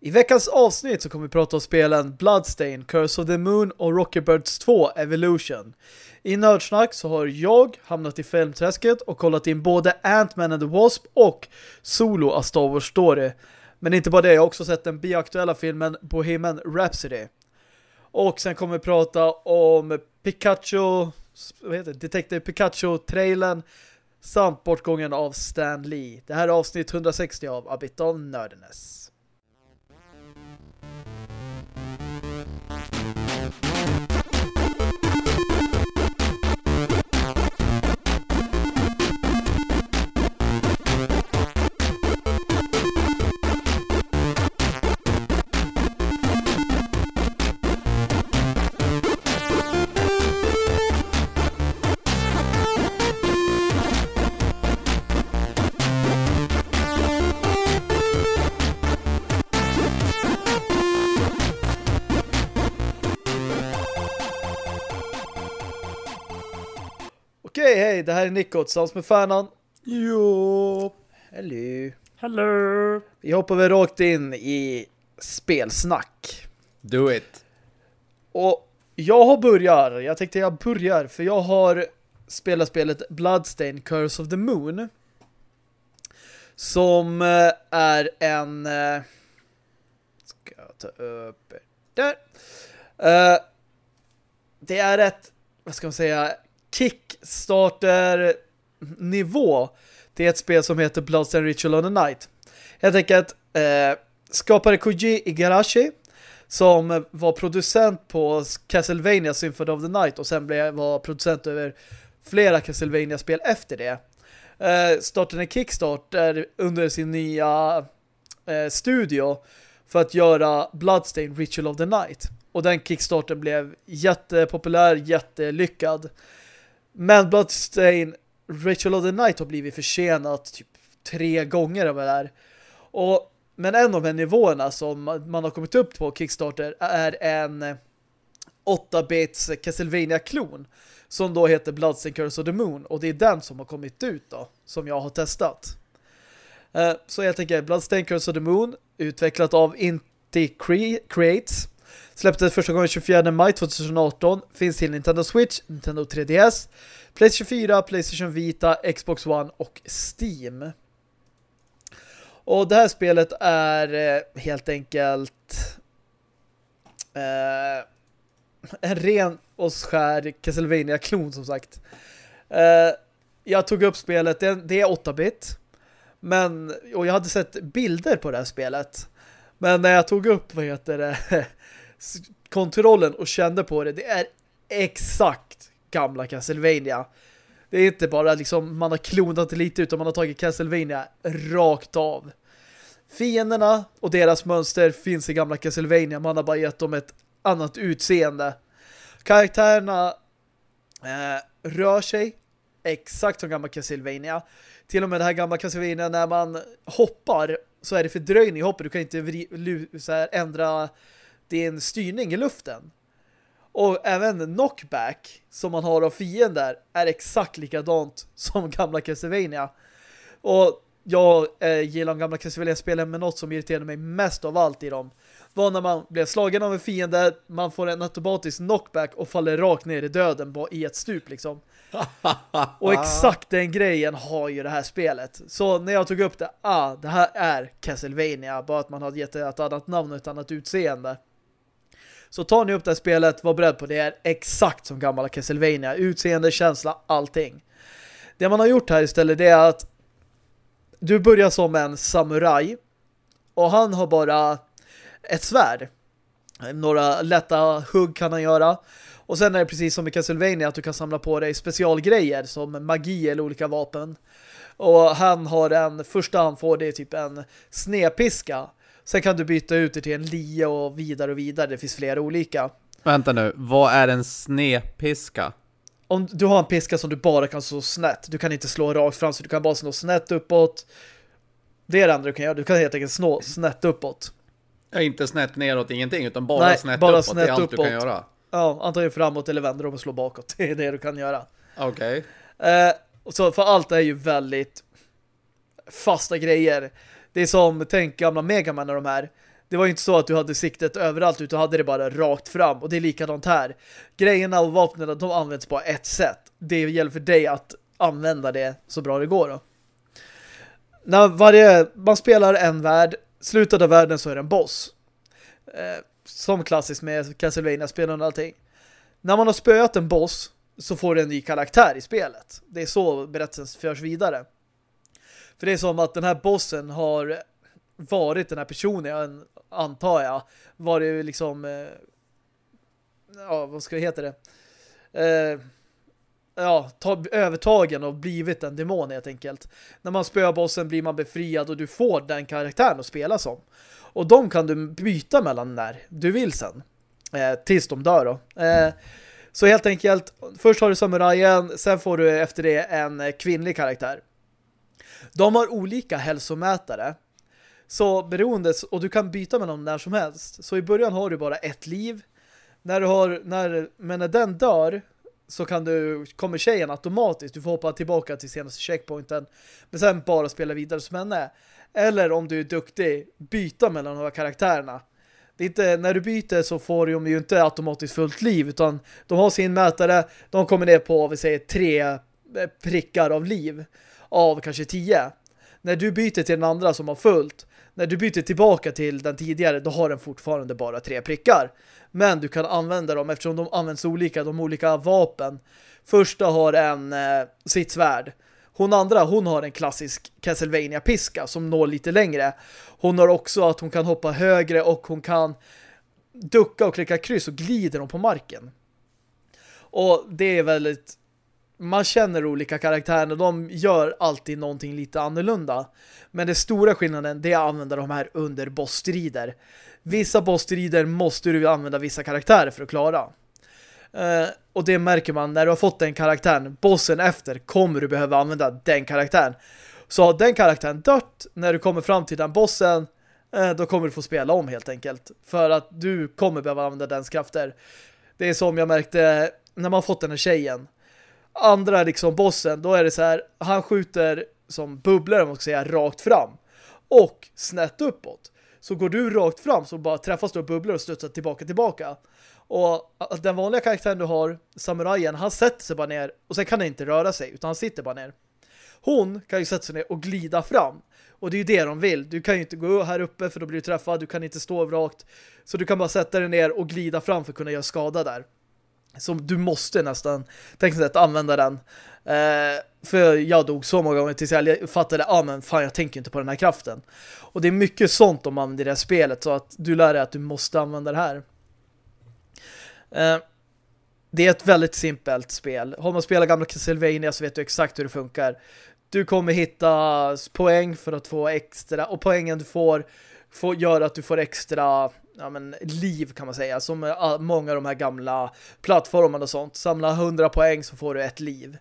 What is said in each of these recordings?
I veckans avsnitt så kommer vi prata om spelen Bloodstain, Curse of the Moon och Rocky Birds 2 Evolution. I Nördsnack så har jag hamnat i filmträsket och kollat in både Ant-Man and the Wasp och Solo A Star Wars Story. Men inte bara det, jag har också sett den biaktuella filmen Bohemian Rhapsody. Och sen kommer vi prata om Pikachu, vad heter det? Detective Pikachu-trailen samt bortgången av Stan Lee. Det här är avsnitt 160 av A Bit of Nerdiness. Hej, det här är Nico tillsammans med Färnan. Jo. Hello. Hello. Vi hoppar väl rakt in i spelsnack. Do it. Och jag har börjar, jag tänkte jag börjar, för jag har spelat spelet Bloodstain Curse of the Moon. Som eh, är en... eh, Ska jag ta upp där. Eh, Det är ett, vad ska man säga, Kickstarter-nivå till ett spel som heter Bloodstain Ritual of the Night. Jag tänker att eh, skapare Koji Igarashi som var producent på Castlevania Symphony of the Night och sen blev, var producent över flera Castlevania-spel efter det. Eh, startade en Kickstarter under sin nya eh, studio för att göra Bloodstain Ritual of the Night. Och den Kickstarten blev jättepopulär, jättelyckad. Men Bloodstain Ritual of the Night har blivit försenat typ tre gånger av det här. Och, men en av de här nivåerna som man har kommit upp på Kickstarter är en 8-bits Castlevania-klon som då heter Bloodstain Curse of the Moon och det är den som har kommit ut då, som jag har testat. Eh, så jag tänker Bloodstain Curse of the Moon utvecklat av Inti Cre- Creates släpptes första gången 24 maj 2018 finns till Nintendo Switch, Nintendo 3DS PlayStation 4, PlayStation Vita, Xbox One och Steam. Och det här spelet är eh, helt enkelt eh, en ren och skär Castlevania-klon som sagt. Eh, jag tog upp spelet, det, det är 8-bit. Men, och jag hade sett bilder på det här spelet. Men när jag tog upp, vad heter det, kontrollen och kände på det, det är exakt gamla Castlevania. Det är inte bara liksom man har klonat lite utan man har tagit Castlevania rakt av. Fienderna och deras mönster finns i gamla Castlevania. Man har bara gett dem ett annat utseende. Karaktärerna eh, rör sig exakt som gamla Castlevania. Till och med det här gamla Castlevania när man hoppar så är det fördröjning i hoppet. Du kan inte vri, så här, ändra din styrning i luften. Och även knockback som man har av fiender är exakt likadant som gamla Castlevania. Och jag eh, gillar de gamla Castlevania-spelen men något som irriterade mig mest av allt i dem var när man blev slagen av en fiende, man får en automatisk knockback och faller rakt ner i döden i ett stup liksom. och exakt den grejen har ju det här spelet. Så när jag tog upp det, ah, det här är Castlevania, bara att man hade gett det ett annat namn och ett annat utseende. Så tar ni upp det här spelet, var beredd på det är exakt som gamla Castlevania. Utseende, känsla, allting. Det man har gjort här istället det är att du börjar som en samuraj och han har bara ett svärd. Några lätta hugg kan han göra. Och sen är det precis som i Castlevania att du kan samla på dig specialgrejer som magi eller olika vapen. Och han har en, första han får det är typ en snepiska. Sen kan du byta ut det till en lie och vidare och vidare. Det finns flera olika. Vänta nu, vad är en snepiska? Om du har en piska som du bara kan slå snett. Du kan inte slå rakt fram så du kan bara slå snett uppåt. Det är det andra du kan göra. Du kan helt enkelt slå snett uppåt. Ja, inte snett neråt, ingenting, utan bara Nej, snett bara uppåt. snett det är allt uppåt. du kan göra. Ja, antagligen framåt eller vänder om och slår bakåt. Det är det du kan göra. Okej. Eh, och så för allt är ju väldigt fasta grejer. Det är som, tänk gamla Mega Man och de här. det var ju inte så att du hade siktet överallt utan hade det bara rakt fram och det är likadant här. Grejerna och vapnen de används på ett sätt. Det gäller för dig att använda det så bra det går då. När varje, man spelar en värld, slutet av världen så är det en boss. Eh, som klassiskt med Castlevania-spelen och allting. När man har spöat en boss så får du en ny karaktär i spelet. Det är så berättelsen förs vidare. För det är som att den här bossen har varit den här personen, antar jag, varit liksom eh, ja, vad ska det heta det? Eh, ja, ta, övertagen och blivit en demon helt enkelt. När man spöar bossen blir man befriad och du får den karaktären att spela som. Och de kan du byta mellan när du vill sen. Eh, tills de dör då. Eh, så helt enkelt, först har du samurajen, sen får du efter det en kvinnlig karaktär. De har olika hälsomätare. Så beroende, och du kan byta med dem när som helst. Så i början har du bara ett liv. När du har, när, men när den dör så kan du, kommer tjejen automatiskt. Du får hoppa tillbaka till senaste checkpointen. Men sen bara spela vidare som henne. Eller om du är duktig, byta mellan de här karaktärerna. Det är inte, när du byter så får de ju inte automatiskt fullt liv utan de har sin mätare, de kommer ner på vi säger tre eh, prickar av liv av kanske tio. När du byter till den andra som har fullt, när du byter tillbaka till den tidigare, då har den fortfarande bara tre prickar. Men du kan använda dem eftersom de används olika, de olika vapen. Första har en eh, sitt svärd. Hon andra, hon har en klassisk Castlevania-piska som når lite längre. Hon har också att hon kan hoppa högre och hon kan ducka och klicka kryss och glider hon på marken. Och det är väldigt... Man känner olika karaktärer och de gör alltid någonting lite annorlunda. Men den stora skillnaden det är att använda de här under bossstrider. Vissa bossstrider måste du använda vissa karaktärer för att klara. Uh, och det märker man när du har fått den karaktären, bossen efter, kommer du behöva använda den karaktären. Så har den karaktären dött när du kommer fram till den bossen, uh, då kommer du få spela om helt enkelt. För att du kommer behöva använda dens krafter. Det är som jag märkte när man fått den här tjejen. Andra liksom bossen, då är det så här, han skjuter som bubblor om man ska säga, rakt fram. Och snett uppåt. Så går du rakt fram så bara träffas du av bubblor och studsar tillbaka tillbaka. Och den vanliga karaktären du har, samurajen, han sätter sig bara ner och sen kan han inte röra sig utan han sitter bara ner. Hon kan ju sätta sig ner och glida fram. Och det är ju det de vill. Du kan ju inte gå här uppe för då blir du träffad. Du kan inte stå rakt. Så du kan bara sätta dig ner och glida fram för att kunna göra skada där. Så du måste nästan tänka att använda den. Eh, för jag dog så många gånger tills jag fattade ja ah, men fan jag tänker inte på den här kraften. Och det är mycket sånt om man i det här spelet så att du lär dig att du måste använda det här. Eh, det är ett väldigt simpelt spel. Har man spelat gamla Castlevania så vet du exakt hur det funkar. Du kommer hitta poäng för att få extra och poängen du får, får gör att du får extra ja, men, liv kan man säga. Som ah, många av de här gamla plattformarna och sånt. Samla 100 poäng så får du ett liv.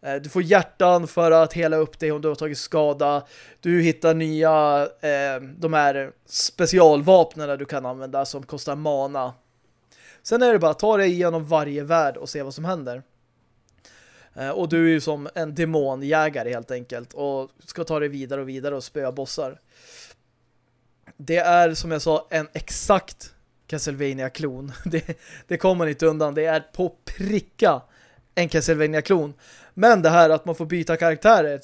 Eh, du får hjärtan för att hela upp dig om du har tagit skada. Du hittar nya eh, de här specialvapnen du kan använda som kostar mana. Sen är det bara att ta dig igenom varje värld och se vad som händer. Eh, och du är ju som en demonjägare helt enkelt och ska ta dig vidare och vidare och spöa bossar. Det är som jag sa en exakt Castlevania-klon. Det, det kommer man inte undan. Det är på pricka en Castlevania-klon. Men det här att man får byta karaktärer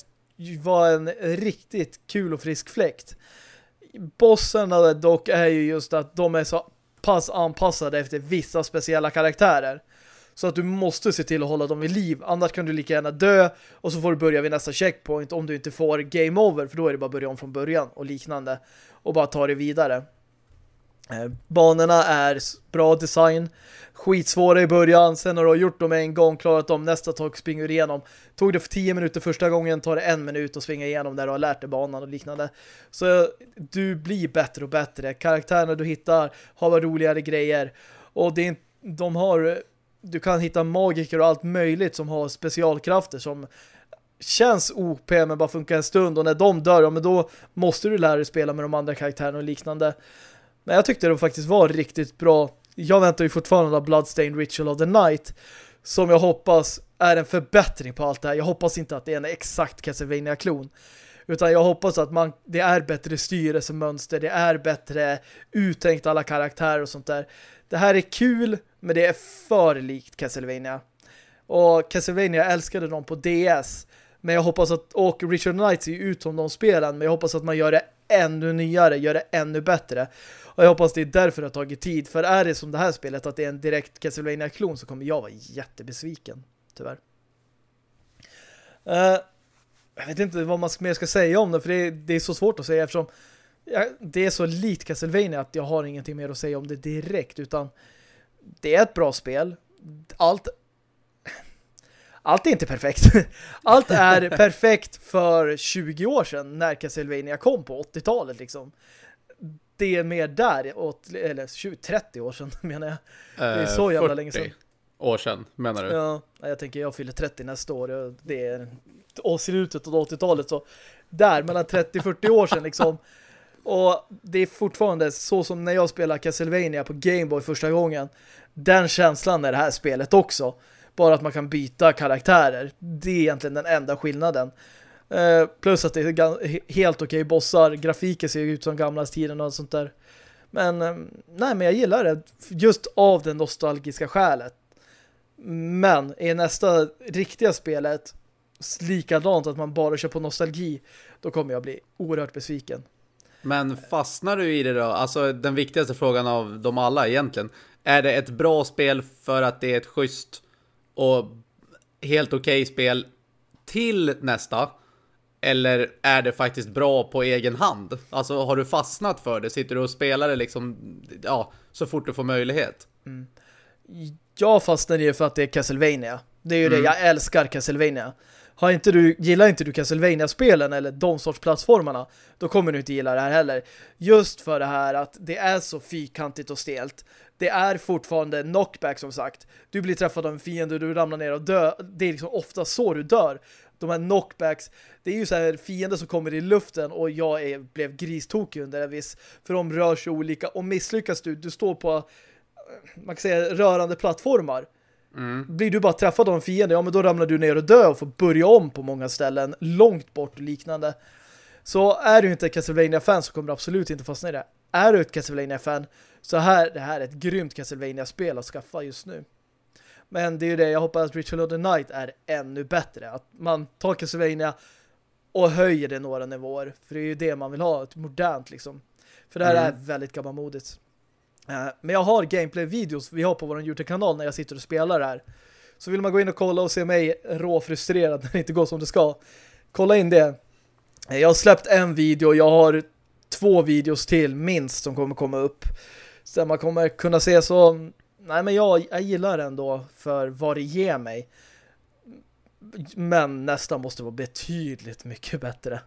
var en riktigt kul och frisk fläkt. Bossarna dock är ju just att de är så pass anpassade efter vissa speciella karaktärer. Så att du måste se till att hålla dem vid liv. Annars kan du lika gärna dö och så får du börja vid nästa checkpoint om du inte får game over. För då är det bara att börja om från början och liknande. Och bara ta det vidare. Eh, banorna är bra design. Skitsvåra i början. Sen har du gjort dem en gång, klarat dem. Nästa tag springer du igenom. Tog det för 10 minuter första gången, tar det en minut att springa igenom där du har lärt dig banan och liknande. Så du blir bättre och bättre. Karaktärerna du hittar har roligare grejer. Och det är, de har... Du kan hitta magiker och allt möjligt som har specialkrafter som känns OP men bara funkar en stund och när de dör, ja, men då måste du lära dig spela med de andra karaktärerna och liknande. Men jag tyckte det faktiskt var riktigt bra. Jag väntar ju fortfarande på Bloodstained Ritual of the Night som jag hoppas är en förbättring på allt det här. Jag hoppas inte att det är en exakt Castlevania-klon. Utan jag hoppas att man, det är bättre styrelsemönster, det är bättre uttänkt alla karaktärer och sånt där. Det här är kul, men det är för likt Castlevania. Och Castlevania älskade dem på DS. Men jag hoppas att, och Richard Knight ser ut som de spelen, men jag hoppas att man gör det ännu nyare, gör det ännu bättre. Och jag hoppas det är därför det har tagit tid. För är det som det här spelet, att det är en direkt Castlevania-klon, så kommer jag vara jättebesviken, tyvärr. Uh, jag vet inte vad man mer ska säga om det, för det är, det är så svårt att säga eftersom det är så likt Castlevania att jag har ingenting mer att säga om det direkt, utan det är ett bra spel. Allt allt är inte perfekt. Allt är perfekt för 20 år sedan när Castlevania kom på 80-talet liksom. Det är mer där, eller 20, 30 år sedan menar jag. Det är så jävla 40 länge sedan. år sedan menar du? Ja, jag tänker jag fyller 30 nästa år. Det är och slutet av 80-talet så där, mellan 30-40 år sedan liksom. Och det är fortfarande så som när jag spelar Castlevania på Gameboy första gången. Den känslan är det här spelet också. Bara att man kan byta karaktärer. Det är egentligen den enda skillnaden. Eh, plus att det är helt okej okay bossar. Grafiken ser ut som gamla tiden och sånt där. Men eh, nej, men jag gillar det. Just av det nostalgiska skälet. Men i nästa riktiga spelet likadant att man bara kör på nostalgi då kommer jag bli oerhört besviken. Men fastnar du i det då? Alltså den viktigaste frågan av dem alla egentligen. Är det ett bra spel för att det är ett schysst och helt okej okay spel till nästa? Eller är det faktiskt bra på egen hand? Alltså har du fastnat för det? Sitter du och spelar det liksom ja, så fort du får möjlighet? Mm. Jag fastnar i det för att det är Castlevania. Det är ju mm. det, jag älskar Castlevania. Har inte du, gillar inte du Castlevania-spelen eller de sorts plattformarna, då kommer du inte gilla det här heller. Just för det här att det är så fyrkantigt och stelt det är fortfarande knockback som sagt. Du blir träffad av en fiende du ramlar ner och dör. Det är liksom ofta så du dör. De här knockbacks, det är ju så här fiender som kommer i luften och jag är, blev gristokig under en viss. För de rör sig olika och misslyckas du, du står på eh, man kan säga rörande plattformar. Mm. Blir du bara träffad av en fiende, ja men då ramlar du ner och dör och får börja om på många ställen, långt bort och liknande. Så är du inte ett Castlevania-fan så kommer du absolut inte fastna i det. Är du ett Castlevania-fan så här, det här är ett grymt Castlevania-spel att skaffa just nu. Men det är ju det, jag hoppas att Ritual of the Night är ännu bättre. Att man tar Castlevania och höjer det några nivåer. För det är ju det man vill ha, ett modernt liksom. För det här mm. är väldigt gammalmodigt. Eh, men jag har gameplay-videos vi har på vår YouTube-kanal när jag sitter och spelar det här. Så vill man gå in och kolla och se mig råfrustrerad när det inte går som det ska. Kolla in det. Eh, jag har släppt en video, jag har två videos till minst som kommer komma upp. Så man kommer kunna se så nej men jag, jag gillar det ändå för vad det ger mig. Men nästan måste vara betydligt mycket bättre.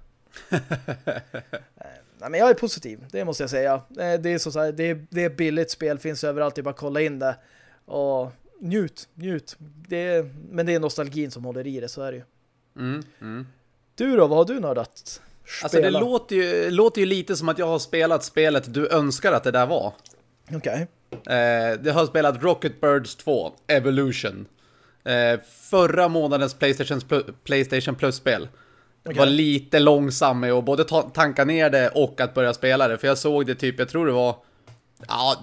nej men jag är positiv, det måste jag säga. Det är så här, det är, det är billigt spel, finns överallt, det är bara att kolla in det. Och njut, njut. Det är, men det är nostalgin som håller i det, så är det ju. Mm, mm. Du då, vad har du nördat? Spela? Alltså det låter ju, låter ju lite som att jag har spelat spelet du önskar att det där var. Okej. Okay. Eh, jag har spelat Rocket Birds 2, Evolution. Eh, förra månadens Playstation, Playstation Plus-spel. Okay. Var lite långsam med att både ta tanka ner det och att börja spela det. För jag såg det typ, jag tror det var ja,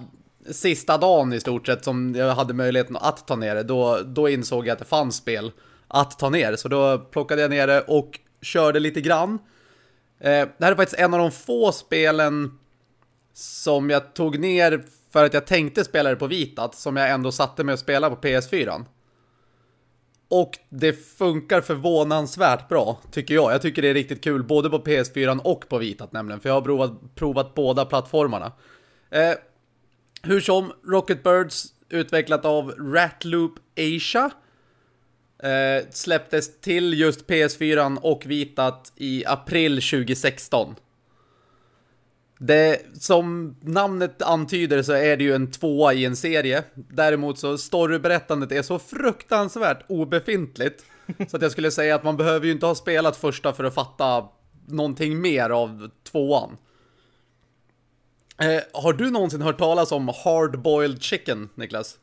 sista dagen i stort sett som jag hade möjligheten att ta ner det. Då, då insåg jag att det fanns spel att ta ner. Så då plockade jag ner det och körde lite grann. Eh, det här är faktiskt en av de få spelen som jag tog ner för att jag tänkte spela det på vitat som jag ändå satte mig att spela på PS4. Och det funkar förvånansvärt bra, tycker jag. Jag tycker det är riktigt kul både på PS4 och på vitat nämligen. För jag har provat, provat båda plattformarna. Eh, hur som, Rocket Birds utvecklat av Ratloop Asia. Eh, släpptes till just PS4 och vitat i april 2016. Det, som namnet antyder så är det ju en tvåa i en serie. Däremot så storyberättandet är så fruktansvärt obefintligt. så att jag skulle säga att man behöver ju inte ha spelat första för att fatta någonting mer av tvåan. Eh, har du någonsin hört talas om hard-boiled chicken, Niklas?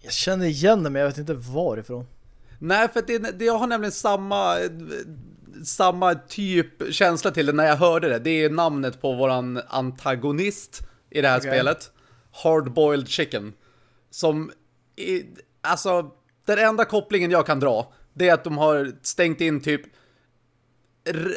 Jag känner igen det, men jag vet inte varifrån. Nej, för det, det, jag har nämligen samma samma typ känsla till det när jag hörde det. Det är namnet på våran antagonist i det här okay. spelet. Hard-boiled chicken. Som, är, alltså, den enda kopplingen jag kan dra det är att de har stängt in typ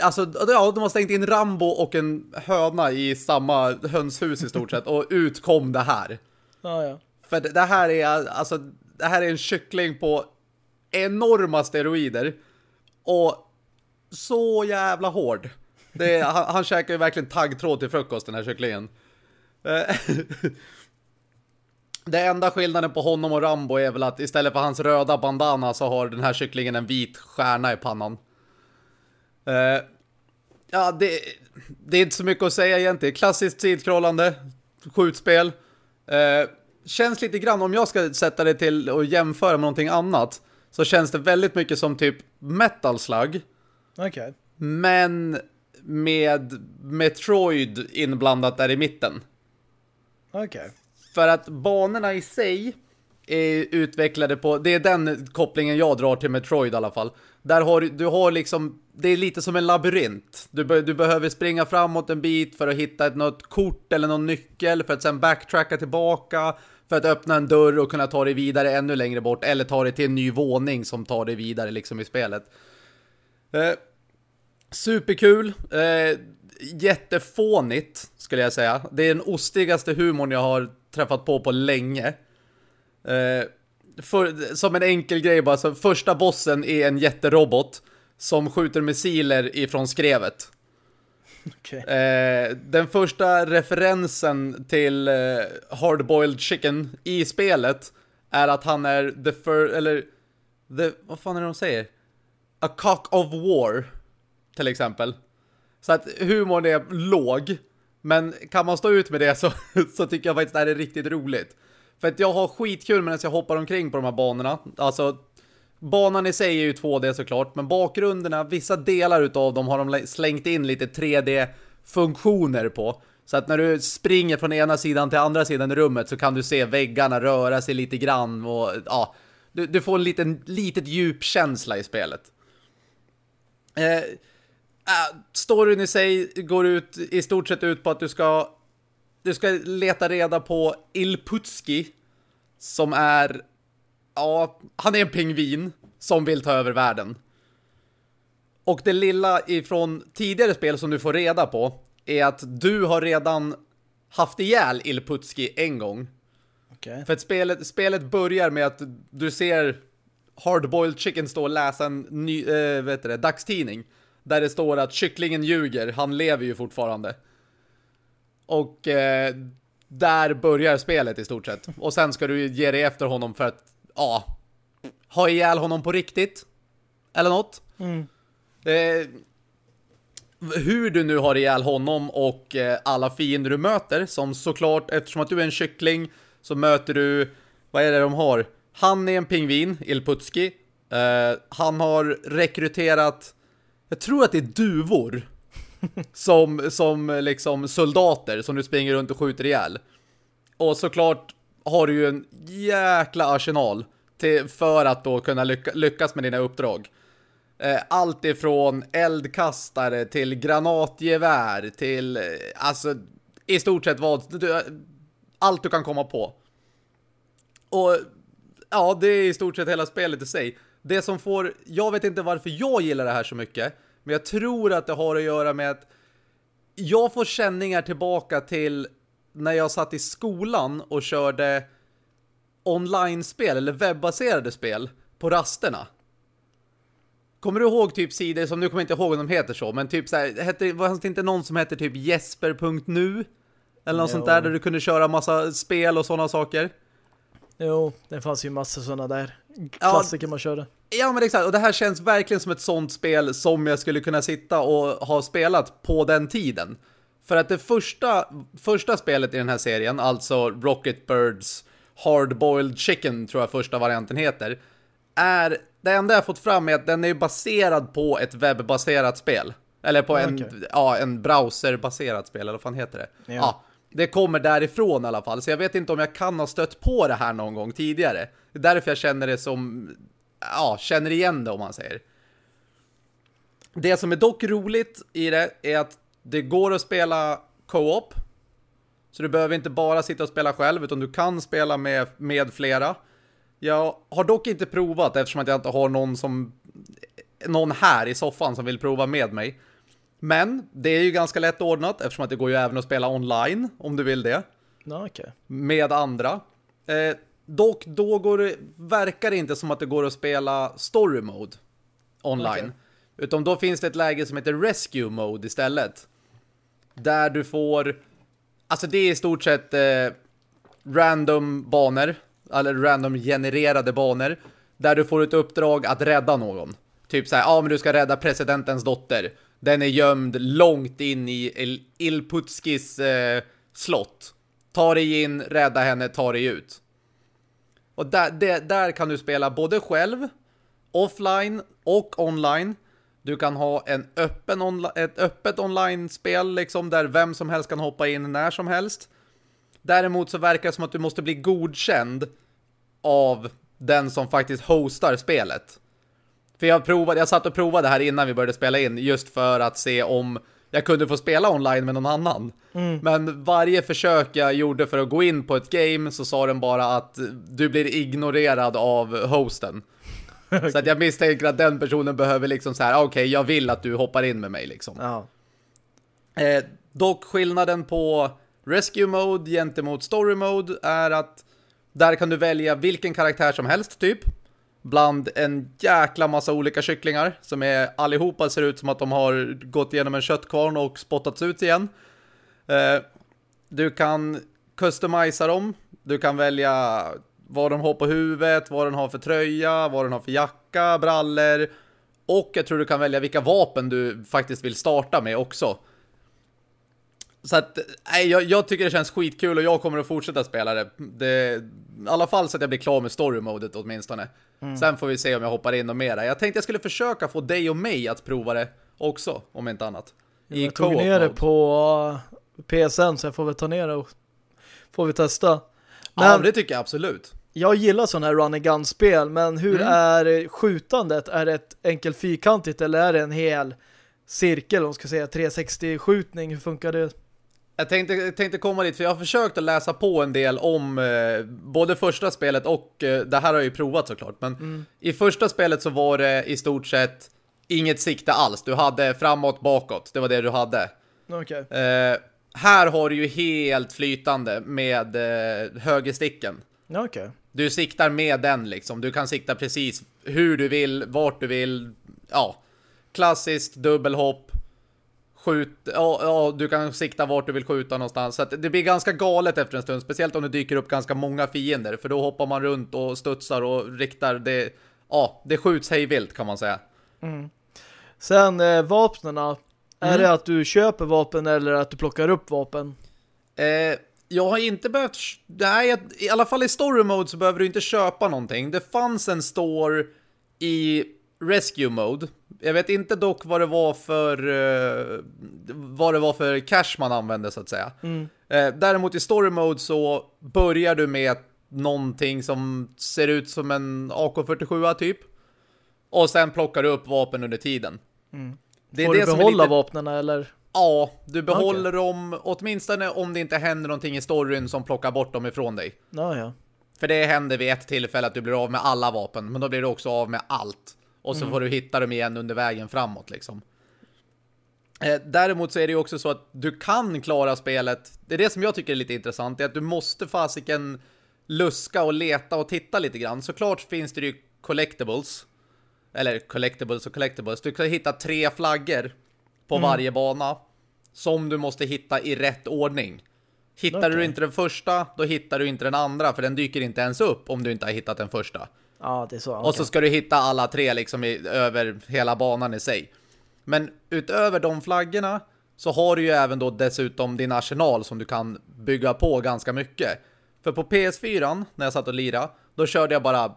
Alltså, ja, de har stängt in Rambo och en höna i samma hönshus i stort sett och utkom det här. Ja, ja. För det, det här är alltså, det här är en kyckling på enorma steroider och så jävla hård. Det, han, han käkar ju verkligen taggtråd till frukost den här kycklingen. Eh, det enda skillnaden på honom och Rambo är väl att istället för hans röda bandana så har den här kycklingen en vit stjärna i pannan. Uh, ja, det, det, är inte så mycket att säga egentligen. Klassiskt sidkrollande, skjutspel. Uh, känns lite grann, om jag ska sätta det till och jämföra med någonting annat, så känns det väldigt mycket som typ Metal Slug. Okej. Okay. Men med Metroid inblandat där i mitten. Okej. Okay. För att banorna i sig är utvecklade på, det är den kopplingen jag drar till Metroid i alla fall. Där har du har liksom, det är lite som en labyrint. Du, be, du behöver springa framåt en bit för att hitta ett, något kort eller någon nyckel för att sen backtracka tillbaka för att öppna en dörr och kunna ta dig vidare ännu längre bort eller ta dig till en ny våning som tar dig vidare liksom i spelet. Eh, superkul. Eh, jättefånigt skulle jag säga. Det är den ostigaste humorn jag har träffat på på länge. Eh, för, som en enkel grej bara, så första bossen är en jätterobot som skjuter missiler ifrån skrevet. Okay. Eh, den första referensen till eh, Hardboiled Chicken i spelet är att han är the first, eller the, vad fan är det de säger? A cock of war, till exempel. Så att humorn är låg, men kan man stå ut med det så, så tycker jag faktiskt att det är riktigt roligt. För att jag har skitkul medan jag hoppar omkring på de här banorna. Alltså, banan i sig är ju 2D såklart, men bakgrunderna, vissa delar utav dem har de slängt in lite 3D-funktioner på. Så att när du springer från ena sidan till andra sidan i rummet så kan du se väggarna röra sig lite grann och ja, du, du får en liten, litet djupkänsla i spelet. Eh, äh, storyn i sig går ut i stort sett ut på att du ska du ska leta reda på Ilputski som är ja, han är en pingvin som vill ta över världen. Och det lilla ifrån tidigare spel som du får reda på är att du har redan haft ihjäl Ilputski en gång. Okay. För att spelet, spelet börjar med att du ser Hardboiled Chicken stå och läsa en ny, äh, vet det, dagstidning. Där det står att kycklingen ljuger, han lever ju fortfarande. Och eh, där börjar spelet i stort sett. Och sen ska du ge dig efter honom för att, ja, ha ihjäl honom på riktigt. Eller något. Mm. Eh, hur du nu har ihjäl honom och eh, alla fiender du möter, som såklart, eftersom att du är en kyckling, så möter du, vad är det de har? Han är en pingvin, Ilputski. Eh, han har rekryterat, jag tror att det är duvor som, som liksom soldater som du springer runt och skjuter ihjäl. Och såklart har du ju en jäkla arsenal till, för att då kunna lycka, lyckas med dina uppdrag. Eh, allt ifrån eldkastare till granatgevär till, eh, alltså i stort sett vad, du, allt du kan komma på. Och ja, det är i stort sett hela spelet i sig. Det som får, jag vet inte varför jag gillar det här så mycket, men jag tror att det har att göra med att jag får känningar tillbaka till när jag satt i skolan och körde online-spel eller webbaserade spel på rasterna. Kommer du ihåg typ sidor som, nu kommer jag inte ihåg om de heter så, men typ så här, hette, var det inte någon som hette typ jesper.nu? Eller något jo. sånt där där du kunde köra massa spel och sådana saker? Jo, det fanns ju massa sådana där klassiker ja, man körde. Ja, men exakt. Och det här känns verkligen som ett sånt spel som jag skulle kunna sitta och ha spelat på den tiden. För att det första, första spelet i den här serien, alltså Rocket Birds Hard-Boiled Chicken tror jag första varianten heter, är det enda jag fått fram är att den är baserad på ett webbaserat spel. Eller på en, okay. ja, en browserbaserat spel, eller vad fan heter det? Ja. ja. Det kommer därifrån i alla fall, så jag vet inte om jag kan ha stött på det här någon gång tidigare. Det är därför jag känner det som ja, känner igen det om man säger. Det som är dock roligt i det är att det går att spela co-op. Så du behöver inte bara sitta och spela själv utan du kan spela med, med flera. Jag har dock inte provat eftersom att jag inte har någon som någon här i soffan som vill prova med mig. Men det är ju ganska lätt ordnat eftersom att det går ju även att spela online om du vill det. Ja, okay. Med andra. Eh, dock då går det, verkar det inte som att det går att spela story mode online. Okay. Utan då finns det ett läge som heter rescue mode istället. Där du får alltså det är i stort sett eh, random banor eller random genererade banor där du får ett uppdrag att rädda någon. Typ så här, ja men du ska rädda presidentens dotter. Den är gömd långt in i Il Ilputskis eh, slott. Ta dig in, rädda henne, ta dig ut. Och där, det, där kan du spela både själv, offline och online. Du kan ha en öppen ett öppet online-spel liksom, där vem som helst kan hoppa in när som helst. Däremot så verkar det som att du måste bli godkänd av den som faktiskt hostar spelet. För jag provade, jag satt och provade här innan vi började spela in just för att se om jag kunde få spela online med någon annan. Mm. Men varje försök jag gjorde för att gå in på ett game så sa den bara att du blir ignorerad av hosten. okay. Så att jag misstänker att den personen behöver liksom så här, ah, okej, okay, jag vill att du hoppar in med mig liksom. Ja. Eh, dock skillnaden på Rescue Mode gentemot Story Mode är att där kan du välja vilken karaktär som helst typ bland en jäkla massa olika kycklingar som är allihopa ser ut som att de har gått igenom en köttkvarn och spottats ut igen. Eh, du kan customisa dem. Du kan välja vad de har på huvudet, vad den har för tröja, vad den har för jacka, brallor och jag tror du kan välja vilka vapen du faktiskt vill starta med också. Så att, nej, jag, jag, tycker det känns skitkul och jag kommer att fortsätta spela det. det I alla fall så att jag blir klar med story-modet åtminstone. Mm. Sen får vi se om jag hoppar in och mera. Jag tänkte jag skulle försöka få dig och mig att prova det också, om inte annat. I jag tog ner det på PSN så jag får väl ta ner det och får vi testa. Men ja, det tycker jag absolut. Jag gillar sådana här run and gun-spel, men hur mm. är skjutandet? Är det ett enkelt fyrkantigt eller är det en hel cirkel, om ska säga 360-skjutning? Hur funkar det? Jag tänkte, tänkte komma dit, för jag har försökt att läsa på en del om eh, både första spelet och, eh, det här har jag ju provat såklart, men mm. i första spelet så var det i stort sett inget sikte alls. Du hade framåt, bakåt, det var det du hade. Okay. Eh, här har du ju helt flytande med eh, högersticken. Okay. Du siktar med den liksom, du kan sikta precis hur du vill, vart du vill, ja. Klassiskt dubbelhopp skjut, ja, ja, du kan sikta vart du vill skjuta någonstans. Så det blir ganska galet efter en stund. Speciellt om det dyker upp ganska många fiender. För då hoppar man runt och studsar och riktar. Det, ja, det skjuts hejvilt kan man säga. Mm. Sen eh, vapnena. Är mm. det att du köper vapen eller att du plockar upp vapen? Eh, jag har inte behövt... Nej, i alla fall i story mode så behöver du inte köpa någonting. Det fanns en store i rescue mode. Jag vet inte dock vad det var för uh, vad det var för cash man använde så att säga. Mm. Uh, däremot i story mode så börjar du med någonting som ser ut som en AK-47 typ. Och sen plockar du upp vapen under tiden. Mm. Det Får det du behålla lite... vapnen eller? Ja, du behåller okay. dem åtminstone om det inte händer någonting i storyn som plockar bort dem ifrån dig. Ja, ja. För det händer vid ett tillfälle att du blir av med alla vapen, men då blir du också av med allt. Och så mm. får du hitta dem igen under vägen framåt liksom. Eh, däremot så är det ju också så att du kan klara spelet. Det är det som jag tycker är lite intressant. Det är att du måste fasiken luska och leta och titta lite grann. Såklart finns det ju collectibles. Eller collectibles och collectibles. Du kan hitta tre flaggor på mm. varje bana. Som du måste hitta i rätt ordning. Hittar okay. du inte den första, då hittar du inte den andra. För den dyker inte ens upp om du inte har hittat den första. Ja, så. Okay. Och så ska du hitta alla tre liksom i, över hela banan i sig. Men utöver de flaggorna så har du ju även då dessutom din arsenal som du kan bygga på ganska mycket. För på PS4 när jag satt och lira, då körde jag bara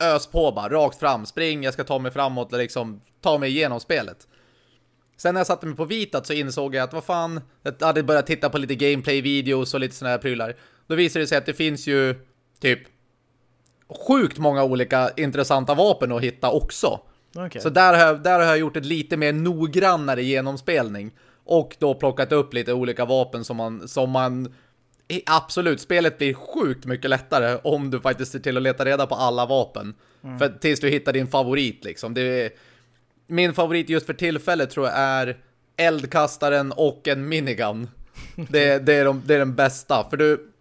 ös på bara, rakt fram, spring, jag ska ta mig framåt liksom ta mig igenom spelet. Sen när jag satte mig på vitat så insåg jag att vad fan, jag hade börjat titta på lite gameplay-videos och lite sådana här prylar. Då visade det sig att det finns ju typ sjukt många olika intressanta vapen att hitta också. Okay. Så där har, jag, där har jag gjort ett lite mer noggrannare genomspelning. Och då plockat upp lite olika vapen som man, som man absolut, spelet blir sjukt mycket lättare om du faktiskt ser till att leta reda på alla vapen. Mm. För tills du hittar din favorit liksom. Är, min favorit just för tillfället tror jag är eldkastaren och en minigun. Det, det, är, de, det är den bästa. För du,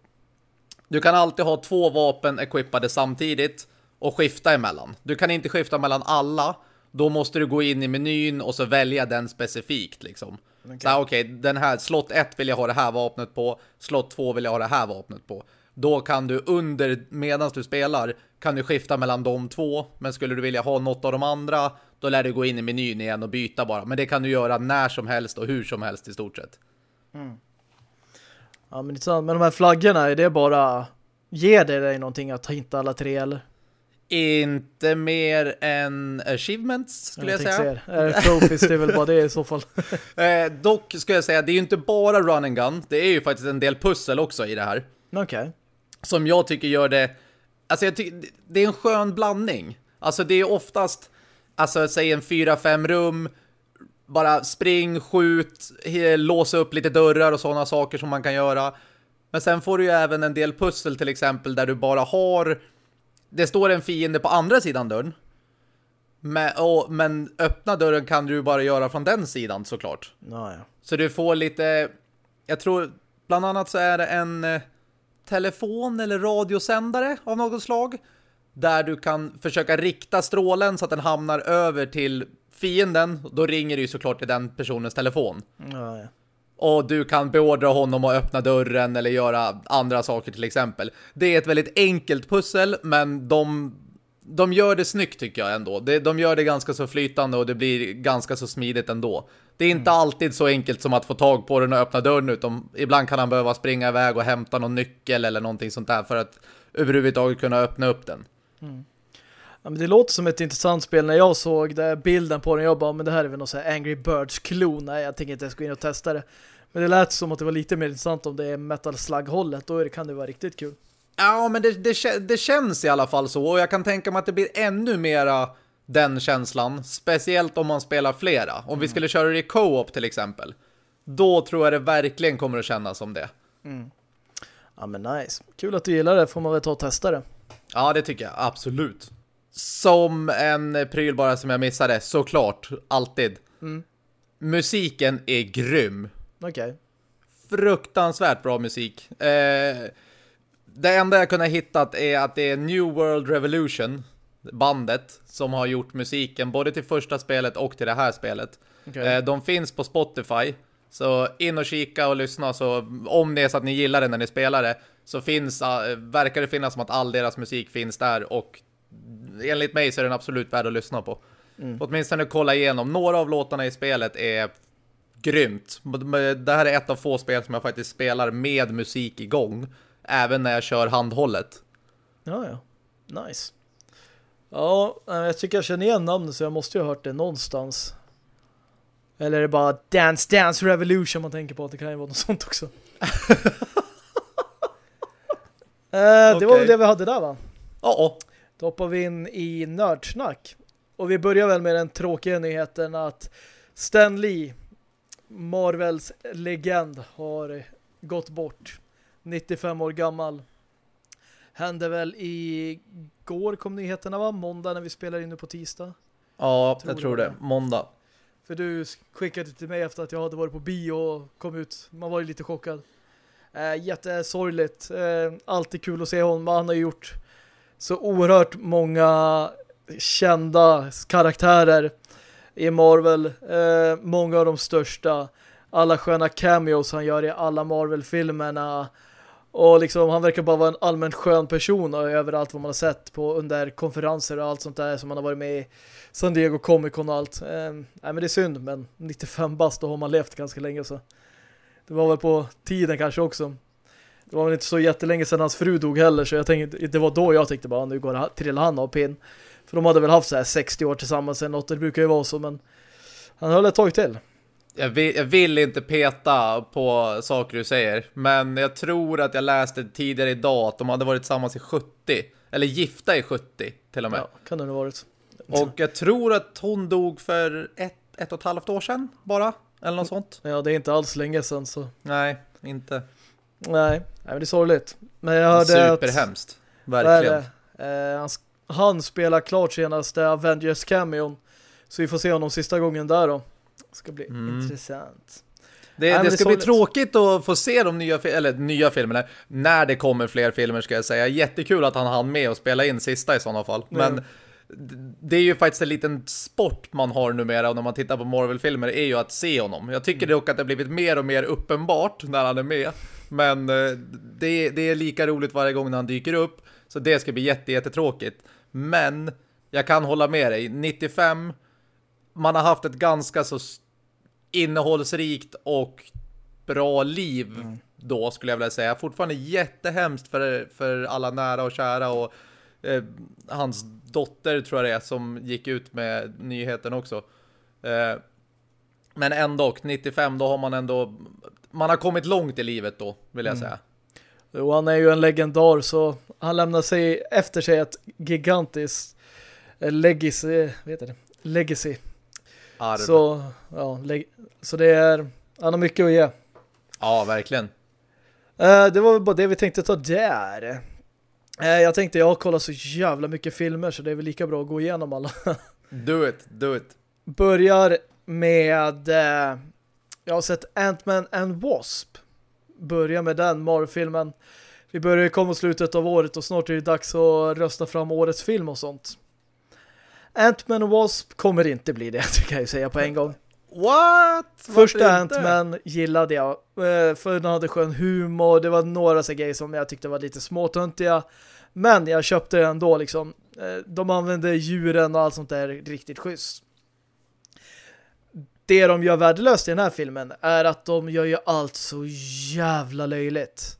du kan alltid ha två vapen equippade samtidigt och skifta emellan. Du kan inte skifta mellan alla. Då måste du gå in i menyn och så välja den specifikt liksom. Okay. Så okej, okay, den här slott 1 vill jag ha det här vapnet på, slott 2 vill jag ha det här vapnet på. Då kan du under, medan du spelar, kan du skifta mellan de två. Men skulle du vilja ha något av de andra, då lär du gå in i menyn igen och byta bara. Men det kan du göra när som helst och hur som helst i stort sett. Mm. Ja, men, det men de här flaggorna, är det bara... Ger det dig någonting att hitta alla tre, eller? Inte mer än achievements skulle jag, jag säga. Är trophies, det är väl bara det i så fall. eh, dock skulle jag säga, det är ju inte bara run and gun. Det är ju faktiskt en del pussel också i det här. Okej. Okay. Som jag tycker gör det... Alltså jag tycker, det är en skön blandning. Alltså det är oftast, alltså säg en 4-5 rum, bara spring, skjut, låsa upp lite dörrar och sådana saker som man kan göra. Men sen får du ju även en del pussel till exempel där du bara har det står en fiende på andra sidan dörren. Men, och, men öppna dörren kan du bara göra från den sidan såklart. Ja, ja. Så du får lite... Jag tror bland annat så är det en eh, telefon eller radiosändare av något slag. Där du kan försöka rikta strålen så att den hamnar över till fienden. Då ringer ju såklart till den personens telefon. Ja, ja. Och du kan beordra honom att öppna dörren eller göra andra saker till exempel. Det är ett väldigt enkelt pussel, men de, de gör det snyggt tycker jag ändå. De gör det ganska så flytande och det blir ganska så smidigt ändå. Det är inte mm. alltid så enkelt som att få tag på den och öppna dörren, utan ibland kan han behöva springa iväg och hämta någon nyckel eller någonting sånt där för att överhuvudtaget kunna öppna upp den. Mm. Ja, men det låter som ett intressant spel när jag såg det, bilden på den. Jag bara, men det här är väl någon sån här Angry Birds-klon. Nej, jag tänker inte ens gå in och testa det. Men det lät som att det var lite mer intressant om det är Metal Slug-hållet. Då kan det vara riktigt kul. Ja, men det, det, det, känns i alla fall så. Och jag kan tänka mig att det blir ännu mera den känslan. Speciellt om man spelar flera. Om mm. vi skulle köra det i co-op till exempel. Då tror jag det verkligen kommer att kännas som det. Mm. Ja, men nice. Kul att du gillar det. Får man väl ta och testa det. Ja, det tycker jag. Absolut. Som en pryl bara som jag missade, såklart, alltid. Mm. Musiken är grym. Okej. Okay. Fruktansvärt bra musik. Eh, det enda jag kunnat hittat är att det är New World Revolution, bandet, som har gjort musiken både till första spelet och till det här spelet. Okay. Eh, de finns på Spotify. Så in och kika och lyssna så om det är så att ni gillar det när ni spelar det så finns, äh, verkar det finnas som att all deras musik finns där och enligt mig så är den absolut värd att lyssna på. Mm. Åtminstone kolla igenom. Några av låtarna i spelet är grymt. Det här är ett av få spel som jag faktiskt spelar med musik igång. Även när jag kör handhållet. Ja, ja. Nice. Ja, jag tycker jag känner igen namnet så jag måste ju ha hört det någonstans. Eller är det bara Dance Dance Revolution man tänker på att det kan ju vara något sånt också. eh, det var väl det vi hade där va? Ja. Då hoppar vi in i nördsnack. Och vi börjar väl med den tråkiga nyheten att Stan Lee, Marvels legend, har gått bort. 95 år gammal. Hände väl i går kom nyheterna va? Måndag när vi spelar in nu på tisdag. Ja, tror jag tror det. det. Måndag. För du skickade till mig efter att jag hade varit på bio och kom ut. Man var ju lite chockad. Äh, jättesorgligt. Äh, alltid kul att se honom. Han har gjort så oerhört många kända karaktärer i Marvel. Eh, många av de största. Alla sköna cameos han gör i alla Marvel-filmerna. Och liksom, han verkar bara vara en allmänt skön person och överallt vad man har sett på under konferenser och allt sånt där som man har varit med i San Diego Comic Con och allt. Eh, nej men det är synd, men 95 bast då har man levt ganska länge så. Det var väl på tiden kanske också. Det var väl inte så jättelänge sedan hans fru dog heller så jag tänkte, det var då jag tänkte bara nu går till han av pin. För de hade väl haft så här 60 år tillsammans eller något, det brukar ju vara så men han höll ett tag till. Jag vill, jag vill, inte peta på saker du säger, men jag tror att jag läste tidigare idag att de hade varit tillsammans i 70, eller gifta i 70 till och med. Ja, kan det ha varit. Och jag tror att hon dog för ett, ett och ett halvt år sedan bara. Eller något sånt. Ja, det är inte alls länge sedan så. Nej, inte. Nej, Nej men det är sorgligt. Men jag hörde Superhemskt. Att, Verkligen. Eh, han, han spelar klart senaste Avengers cameon. Så vi får se honom sista gången där då. Det ska bli mm. intressant. Det, Nej, det ska bli tråkigt att få se de nya, eller nya filmerna när det kommer fler filmer ska jag säga. Jättekul att han hann med och spela in sista i sådana fall. Mm. Men det är ju faktiskt en liten sport man har numera och när man tittar på Marvel-filmer är ju att se honom. Jag tycker mm. dock att det har blivit mer och mer uppenbart när han är med. Men eh, det, det är lika roligt varje gång när han dyker upp. Så det ska bli jätte, jättetråkigt. Men jag kan hålla med dig. 95, man har haft ett ganska så innehållsrikt och bra liv mm. då skulle jag vilja säga. Fortfarande jättehemskt för, för alla nära och kära och eh, hans dotter tror jag det är som gick ut med nyheten också. Eh, men ändå, 95 då har man ändå man har kommit långt i livet då, vill jag mm. säga. Jo, han är ju en legendar så han lämnar sig efter sig ett gigantiskt eh, legacy, vet det, legacy. Arv. Så, ja, så det är, han har mycket att ge. Ja, verkligen. Uh, det var bara det vi tänkte ta där. Uh, jag tänkte, jag har kollat så jävla mycket filmer så det är väl lika bra att gå igenom alla. do it, do it. Börjar med uh, jag har sett Ant-Man and Wasp. Börjar med den Marvel-filmen. Vi börjar komma mot slutet av året och snart är det dags att rösta fram årets film och sånt. Ant-Man och Wasp kommer inte bli det, kan jag ju säga på en gång. What? Första Ant-Man gillade jag. Eh, för den hade skön humor. Det var några så grejer som jag tyckte var lite småtöntiga. Men jag köpte den ändå liksom. Eh, de använde djuren och allt sånt där riktigt schysst det de gör värdelöst i den här filmen är att de gör ju allt så jävla löjligt.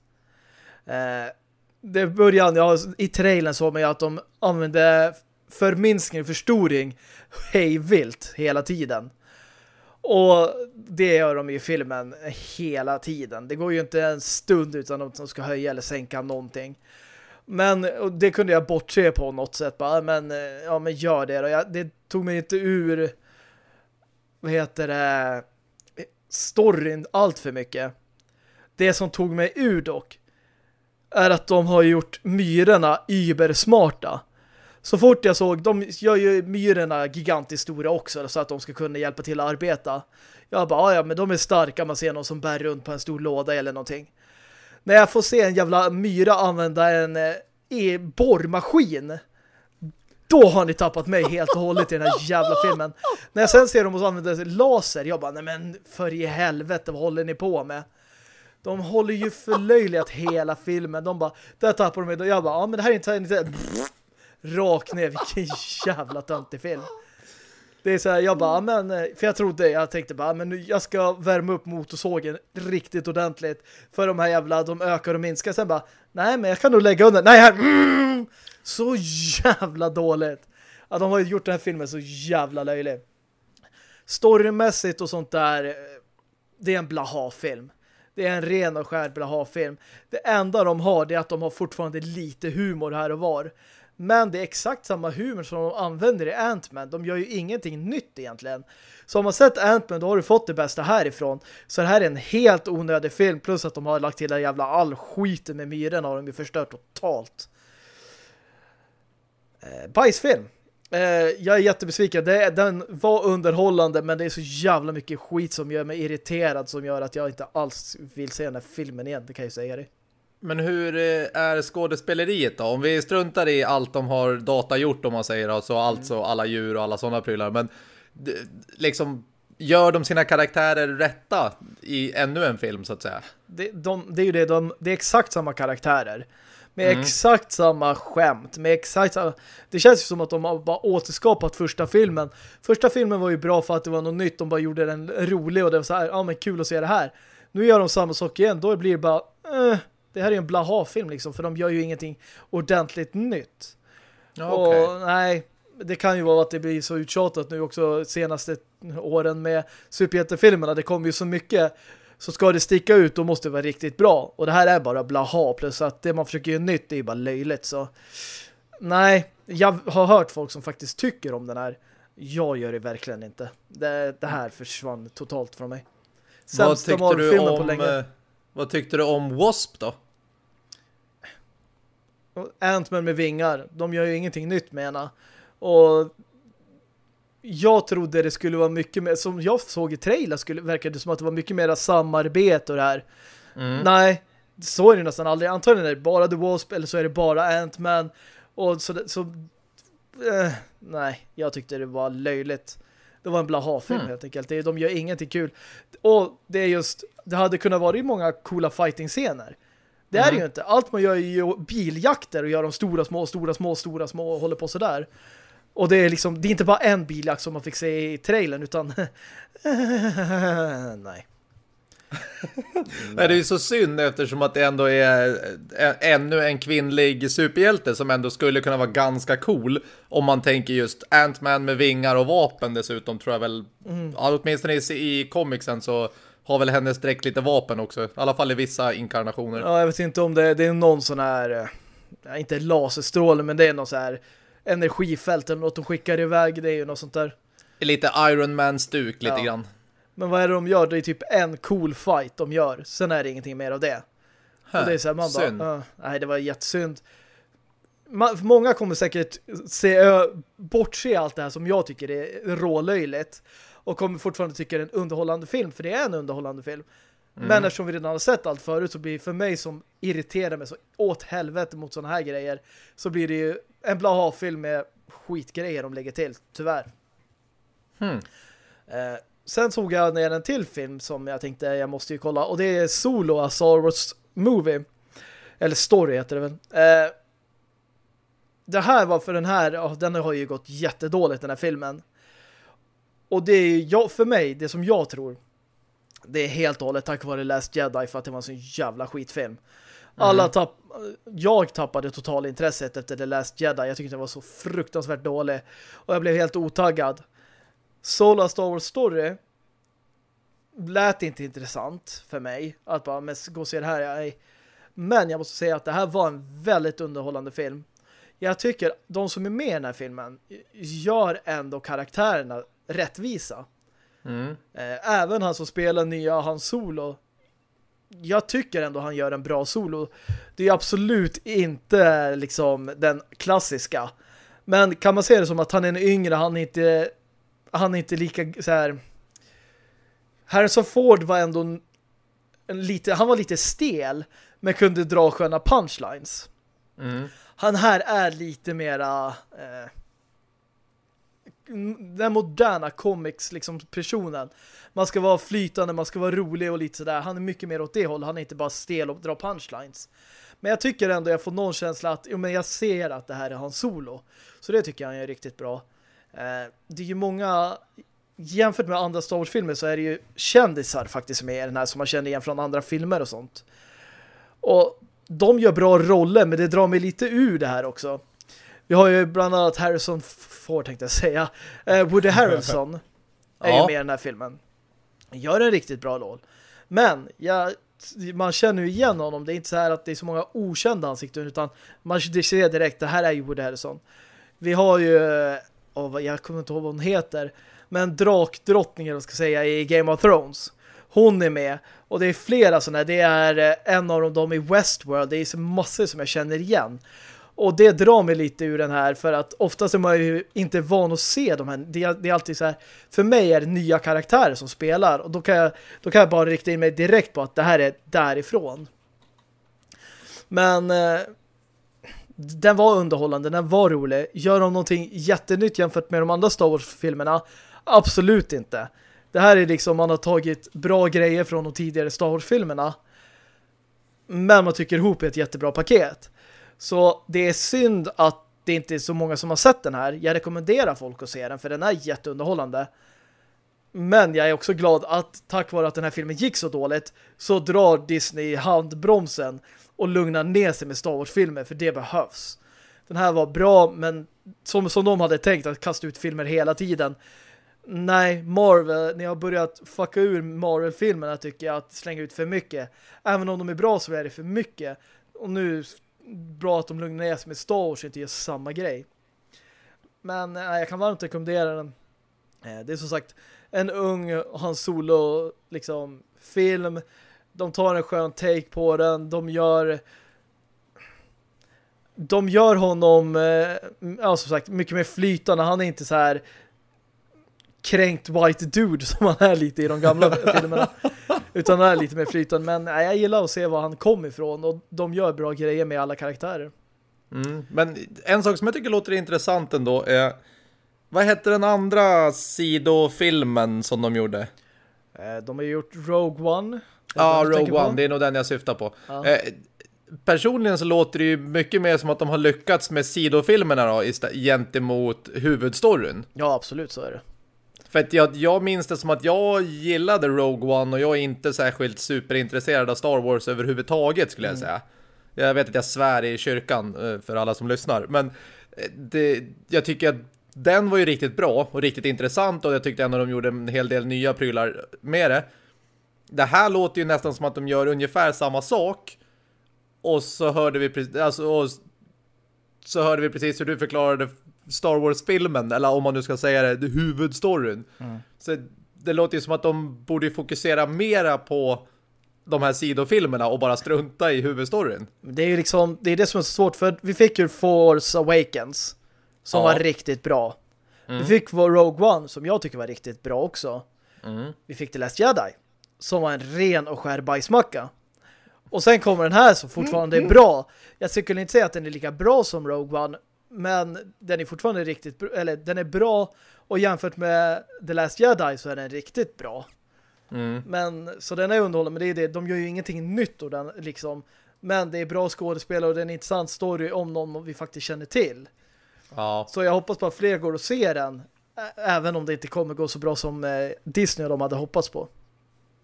Eh, det början, ja, i trailern såg man ju att de använde förminskning och förstoring hejvilt hela tiden. Och det gör de i filmen hela tiden. Det går ju inte en stund utan att de ska höja eller sänka någonting. Men det kunde jag bortse på något sätt. Bara, men, eh, ja, men gör det då. Jag, det tog mig inte ur vad heter det storyn allt för mycket. Det som tog mig ur dock är att de har gjort myrorna ybersmarta. Så fort jag såg, de gör ju myrorna gigantiskt stora också så att de ska kunna hjälpa till att arbeta. Jag bara, ah, ja men de är starka, man ser någon som bär runt på en stor låda eller någonting. När jag får se en jävla myra använda en eh, e borrmaskin då har ni tappat mig helt och hållet i den här jävla filmen. När jag sen ser dem och använder laser, jag bara, nej men för i helvete, vad håller ni på med? De håller ju förlöjligat hela filmen. De bara, där tappar de mig. Jag bara, ja men det här är inte... inte rakt ner, vilken jävla töntig film. Det är så här, jag bara, men, eh, för jag trodde, jag tänkte bara, men jag ska värma upp motorsågen riktigt ordentligt. För de här jävla, de ökar och minskar. Sen bara, nej men jag kan nog lägga under. Nej, här, mm, så jävla dåligt. Att de har gjort den här filmen så jävla löjlig. Storymässigt och sånt där, eh, det är en blaha-film. Det är en ren och skär blaha-film. Det enda de har det är att de har fortfarande lite humor här och var. Men det är exakt samma humor som de använder i Ant-Man. De gör ju ingenting nytt egentligen. Så om man sett Ant-Man då har du fått det bästa härifrån. Så det här är en helt onödig film. Plus att de har lagt till den jävla all skiten med myrorna har de ju förstört totalt. Eh, bajsfilm. Eh, jag är jättebesviken. Det, den var underhållande men det är så jävla mycket skit som gör mig irriterad som gör att jag inte alls vill se den här filmen igen. Det kan jag säga dig. Men hur eh, är skådespeleriet då? Om vi struntar i allt de har data gjort om man säger alltså alltså alla djur och alla sådana prylar. Men liksom gör de sina karaktärer rätta i ännu en film så att säga? Det, de, det är ju det, de, det är exakt samma karaktärer. Med mm. exakt samma skämt. Med exakt samma... Det känns ju som att de har bara återskapat första filmen. Första filmen var ju bra för att det var något nytt. De bara gjorde den rolig och det var så här, ja men kul att se det här. Nu gör de samma sak igen. Då blir det bara, eh, det här är en blaha-film liksom. För de gör ju ingenting ordentligt nytt. Okay. Och nej, det kan ju vara att det blir så uttjatat nu också senaste åren med superhjältefilmerna. Det kommer ju så mycket så ska det sticka ut då måste det vara riktigt bra. Och det här är bara blaha plus att det man försöker göra nytt är ju bara löjligt så Nej, jag har hört folk som faktiskt tycker om den här. Jag gör det verkligen inte. Det, det här försvann totalt från mig. vad tyckte, du om, eh, vad tyckte du om Wasp då? Ant-Man med vingar. De gör ju ingenting nytt med henne. Och jag trodde det skulle vara mycket mer, som jag såg i trailer skulle, verkade det som att det var mycket mer samarbete och det här. Mm. Nej, så är det nästan aldrig. Antagligen är det bara The Wasp eller så är det bara Ant-Man. Och så, så eh, nej, jag tyckte det var löjligt. Det var en blaha-film mm. helt enkelt. De gör ingenting kul. Och det är just, det hade kunnat vara många coola fighting-scener. Det är mm. det ju inte. Allt man gör är ju biljakter och gör de stora, små, stora, små, stora, små och håller på sådär. Och det är liksom, det är inte bara en biljakt som man fick se i trailern utan nej. Nej, det är ju så synd eftersom att det ändå är ännu en kvinnlig superhjälte som ändå skulle kunna vara ganska cool om man tänker just Ant-Man med vingar och vapen dessutom tror jag väl, mm. åtminstone i, i comicsen så har väl hennes direkt lite vapen också, i alla fall i vissa inkarnationer. Ja, jag vet inte om det, det är någon sån här, eh, inte laserstråle men det är någon sån här energifält eller något de skickar iväg, det är ju något sånt där. Lite Iron Man-stuk lite ja. grann. Men vad är det de gör? Det är typ en cool fight de gör. Sen är det ingenting mer av det. Hä, och det är så här, man synd. bara, uh, nej det var jättesynd. Man, många kommer säkert se, uh, bortse allt det här som jag tycker är rålöjligt. Och kommer fortfarande tycka det är en underhållande film, för det är en underhållande film. Mm. Men eftersom vi redan har sett allt förut så blir för mig som irriterar mig så åt helvete mot sådana här grejer så blir det ju en blaha-film med skitgrejer de lägger till, tyvärr. Hmm. Eh, sen såg jag ner en till film som jag tänkte jag måste ju kolla och det är Solo, a Star Wars Movie. Eller Story heter det väl. Eh, det här var för den här, oh, den har ju gått jättedåligt den här filmen. Och det är jag, för mig, det som jag tror det är helt och hållet tack vare Last Jedi för att det var en sån jävla skitfilm. Alla mm. tapp jag tappade total intresset efter The Last Jedi. Jag tyckte det var så fruktansvärt dålig. Och jag blev helt otaggad. Solo Star Wars Story lät inte intressant för mig. Att bara men gå och se det här. Jag, men jag måste säga att det här var en väldigt underhållande film. Jag tycker de som är med i den här filmen gör ändå karaktärerna rättvisa. Mm. Eh, även han som spelar nya Han Solo jag tycker ändå han gör en bra solo. Det är absolut inte liksom den klassiska. Men kan man se det som att han är en yngre, han är inte han är inte lika så här Harrison Ford var ändå en, en lite, han var lite stel men kunde dra sköna punchlines. Mm. Han här är lite mera eh, den moderna comics liksom personen. Man ska vara flytande, man ska vara rolig och lite sådär. Han är mycket mer åt det hållet. Han är inte bara stel och drar punchlines. Men jag tycker ändå jag får någon känsla att jo, men jag ser att det här är hans solo. Så det tycker jag är riktigt bra. Eh, det är ju många jämfört med andra Star Wars-filmer så är det ju kändisar faktiskt med i den här som man känner igen från andra filmer och sånt. Och de gör bra roller men det drar mig lite ur det här också. Vi har ju bland annat Harrison Ford tänkte jag säga. Eh, Woody Harrelson är ja. ju med i den här filmen. Gör en riktigt bra roll. Men jag, man känner ju igen honom. Det är inte så här att det är så många okända ansikten utan man ser direkt det här är ju Woody Harrelson. Vi har ju oh, jag kommer inte ihåg vad hon heter men drakdrottningen vad ska jag säga i Game of Thrones. Hon är med och det är flera sådana. Det är eh, en av dem i Westworld. Det är så massor som jag känner igen. Och det drar mig lite ur den här för att oftast är man ju inte van att se de här. Det är, det är alltid så här, för mig är det nya karaktärer som spelar och då kan, jag, då kan jag bara rikta in mig direkt på att det här är därifrån. Men eh, den var underhållande, den var rolig. Gör de någonting jättenytt jämfört med de andra Star Wars-filmerna? Absolut inte. Det här är liksom, man har tagit bra grejer från de tidigare Star Wars-filmerna. Men man tycker ihop ett jättebra paket. Så det är synd att det inte är så många som har sett den här. Jag rekommenderar folk att se den för den är jätteunderhållande. Men jag är också glad att tack vare att den här filmen gick så dåligt så drar Disney handbromsen och lugnar ner sig med Star Wars-filmer för det behövs. Den här var bra men som, som de hade tänkt att kasta ut filmer hela tiden. Nej, Marvel, ni har börjat fucka ur Marvel-filmerna tycker jag att slänga ut för mycket. Även om de är bra så är det för mycket. Och nu bra att de lugnar ner sig med Star Wars och inte gör samma grej. Men nej, jag kan varmt rekommendera den. Eh, det är som sagt en ung Hans Solo liksom film. De tar en skön take på den. De gör de gör honom eh, ja, som sagt mycket mer flytande. Han är inte så här kränkt white dude som han är lite i de gamla filmerna. Utan han är lite mer flytande. Men nej, jag gillar att se var han kom ifrån och de gör bra grejer med alla karaktärer. Mm. Men en sak som jag tycker låter intressant ändå är vad hette den andra sidofilmen som de gjorde? Eh, de har gjort Rogue One. Ja, Rogue One, det är nog den jag syftar på. Ja. Eh, personligen så låter det ju mycket mer som att de har lyckats med sidofilmerna då, gentemot huvudstoryn. Ja, absolut så är det. För att jag, jag minns det som att jag gillade Rogue One och jag är inte särskilt superintresserad av Star Wars överhuvudtaget skulle jag mm. säga. Jag vet att jag svär i kyrkan eh, för alla som lyssnar. Men eh, det, jag tycker att den var ju riktigt bra och riktigt intressant och jag tyckte ändå de gjorde en hel del nya prylar med det. Det här låter ju nästan som att de gör ungefär samma sak. Och så hörde vi alltså, så hörde vi precis hur du förklarade Star Wars-filmen, eller om man nu ska säga det, huvudstoryn. Mm. Så det låter ju som att de borde fokusera mera på de här sidofilmerna och bara strunta i huvudstoryn. Det är ju liksom, det är det som är så svårt för vi fick ju Force Awakens som ja. var riktigt bra. Mm. Vi fick Rogue One som jag tycker var riktigt bra också. Mm. Vi fick The Last Jedi som var en ren och skär bajsmacka. Och sen kommer den här som fortfarande är bra. Jag skulle inte säga att den är lika bra som Rogue One men den är fortfarande riktigt eller den är bra och jämfört med The Last Jedi så är den riktigt bra. Mm. Men så den är underhållande, men det är det. De gör ju ingenting nytt och den liksom. Men det är bra skådespelare och det är en intressant story om någon vi faktiskt känner till. Ja. Så jag hoppas på att fler går och ser den. Även om det inte kommer gå så bra som eh, Disney och de hade hoppats på.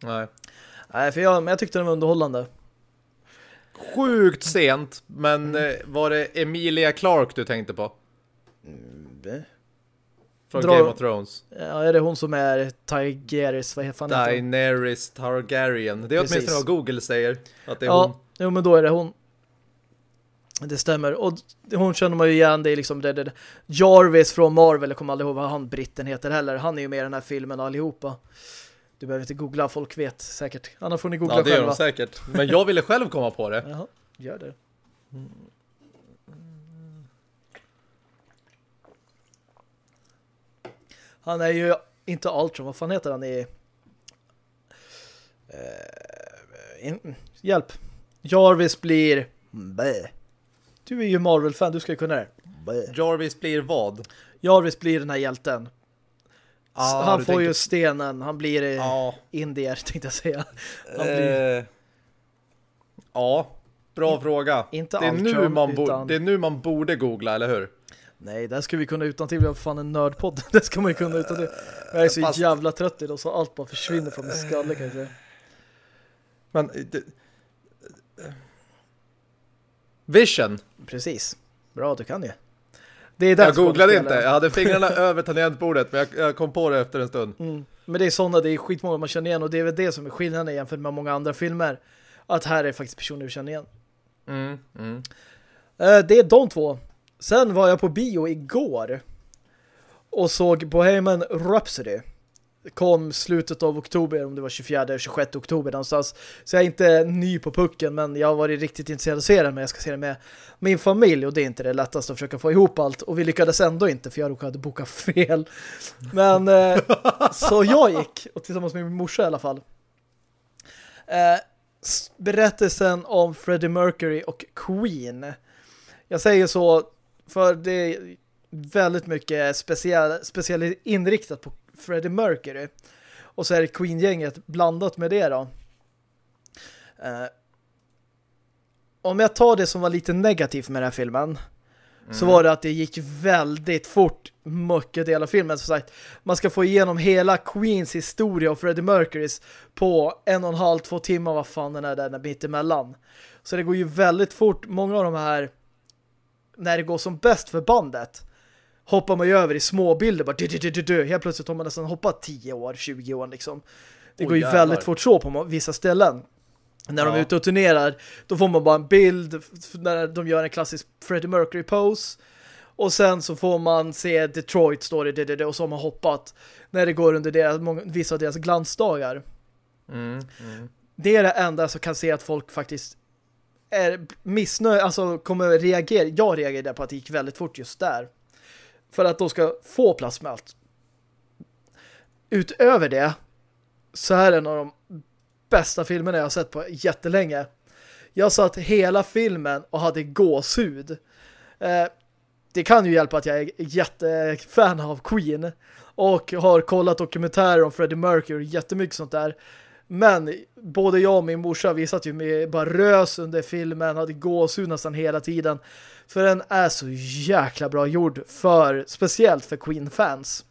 Nej. Nej, för jag, men jag tyckte den var underhållande. Sjukt sent, men mm. var det Emilia Clark du tänkte på? Mm. Från Dra... Game of Thrones. Ja, är det hon som är Targaryen? Vad fan Daenerys Targaryen. Det är Precis. åtminstone vad Google säger. Att det är ja, hon. Jo, men då är det hon. Det stämmer. Och hon känner man ju igen. Det är liksom det, det, Jarvis från Marvel. Jag kommer aldrig ihåg vad han britten heter heller. Han är ju med i den här filmen allihopa. Du behöver inte googla, folk vet säkert. Annars får ni googla själva. Ja, det gör de säkert. Men jag ville själv komma på det. Jaha, gör det. Han är ju inte Ultron, vad fan heter han i... Uh, in, hjälp. Jarvis blir... Bäh. Du är ju Marvel-fan, du ska ju kunna det. Bäh. Jarvis blir vad? Jarvis blir den här hjälten. Ah, han får tänker... ju stenen, han blir ah. indier tänkte jag säga. Blir... Eh, ja, bra In, fråga. Inte det, är nu man utan... det är nu man borde googla, eller hur? Nej, där ska vi kunna utan till. Vi har fan en nördpodd. Det ska man ju kunna utan till. Jag är så Fast... jävla trött idag så allt bara försvinner från min skalle kan jag säga. Men... Det... Vision. Precis. Bra, du kan ju. Det är jag googlade inte. Jag hade fingrarna över tangentbordet men jag, jag, kom på det efter en stund. Mm. Men det är sådana, det är skitmånga man känner igen och det är väl det som är skillnaden jämfört med många andra filmer. Att här är faktiskt personer vi känner igen. Mm, mm. Uh, det är de två. Sen var jag på bio igår och såg Bohemian Rhapsody kom slutet av oktober, om det var 24 eller 26 oktober någonstans. Så jag är inte ny på pucken, men jag har varit riktigt intresserad av att se den, men jag ska se den med min familj och det är inte det lättaste att försöka få ihop allt. Och vi lyckades ändå inte, för jag råkade boka fel. Men eh, så jag gick, och tillsammans med min morsa i alla fall. Eh, berättelsen om Freddie Mercury och Queen. Jag säger så för det är väldigt mycket speciell, speciellt inriktat på Freddie Mercury. Och så är det Queen-gänget blandat med det då. Eh, om jag tar det som var lite negativt med den här filmen mm. så var det att det gick väldigt fort mycket del av filmen. Så sagt, man ska få igenom hela Queens historia och Freddie Mercurys på en och en halv, två timmar, vad fan den är där mitt emellan. Så det går ju väldigt fort. Många av de här när det går som bäst för bandet hoppar man ju över i småbilder bara du, du, du, du. helt plötsligt har man nästan hoppat 10 år, 20 år liksom. Det oh, går ju jävlar. väldigt fort så på vissa ställen. När de Ja. är ute och turnerar, då får man bara en bild när de gör en klassisk Freddie Mercury-pose. Och sen så får man se Detroit står det, det, det och så har man hoppat när det går under deras, många, vissa av deras glansdagar. Mm, mm. Det är det enda som kan se att folk faktiskt är missnöjda, alltså kommer reagera. Jag reagerade på att det gick väldigt fort just där. För att de ska få plats med allt. Utöver det så är det en av de bästa filmerna jag har sett på jättelänge. Jag satt hela filmen och hade gåshud. Eh, det kan ju hjälpa att jag är jättefan av Queen och har kollat dokumentärer om Freddie Mercury och jättemycket sånt där. Men både jag och min morsa vi satt ju med bara rös under filmen, hade gåshud nästan hela tiden. För den är så jäkla bra gjord för, speciellt för Queen-fans.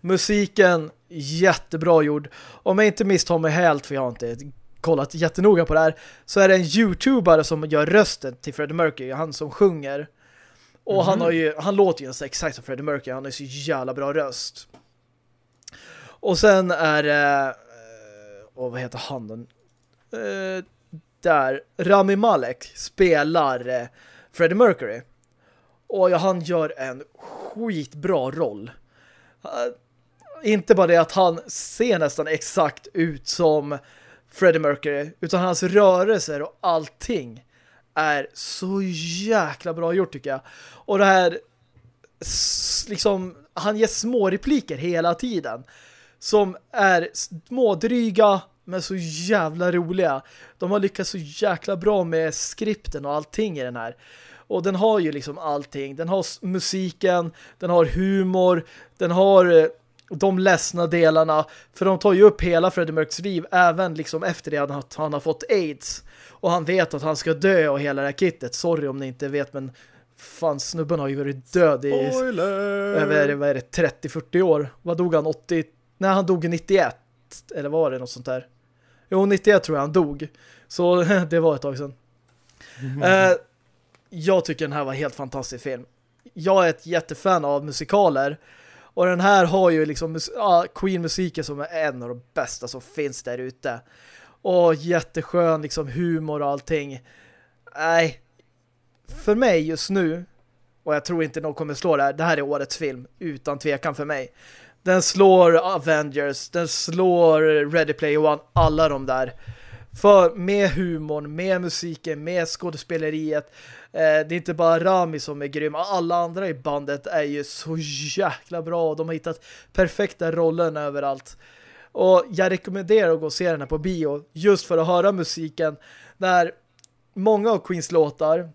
Musiken jättebra gjord. Om jag inte misstar mig helt, för jag har inte kollat jättenoga på det här, så är det en YouTubare som gör rösten till Freddie Mercury, han som sjunger. Och han har ju, han låter ju exakt som Freddie Mercury, han har så jävla bra röst. Och sen är det och vad heter han den? Eh, där Rami Malek spelar eh, Freddie Mercury. Och ja, han gör en skitbra roll. Uh, inte bara det att han ser nästan exakt ut som Freddie Mercury, utan hans rörelser och allting är så jäkla bra gjort tycker jag. Och det här liksom, han ger små repliker hela tiden som är smådryga men så jävla roliga. De har lyckats så jäkla bra med skripten och allting i den här. Och den har ju liksom allting. Den har musiken, den har humor, den har de ledsna delarna. För de tar ju upp hela Freddie Mercurys liv även liksom efter det att han har fått AIDS. Och han vet att han ska dö och hela det här kittet. Sorry om ni inte vet men fan snubben har ju varit död i Spoiler! över vad är det, 30-40 år. Vad dog han? 80? Nej, han dog 91. Eller var det något sånt där? Jo, 91 tror jag han dog. Så det var ett tag sedan. Mm. Eh, jag tycker den här var helt fantastisk film. Jag är ett jättefan av musikaler. Och den här har ju liksom ah, Queen-musiken som är en av de bästa som finns där ute. Och jätteskön liksom humor och allting. Nej. För mig just nu och jag tror inte någon kommer slå det här. Det här är årets film, utan tvekan för mig. Den slår Avengers, den slår Ready Player One, alla de där. För med humorn, med musiken, med skådespeleriet. Eh, det är inte bara Rami som är grym. Alla andra i bandet är ju så jäkla bra. De har hittat perfekta rollen överallt. Och jag rekommenderar att gå och se den här på bio. Just för att höra musiken. Där många av Queens låtar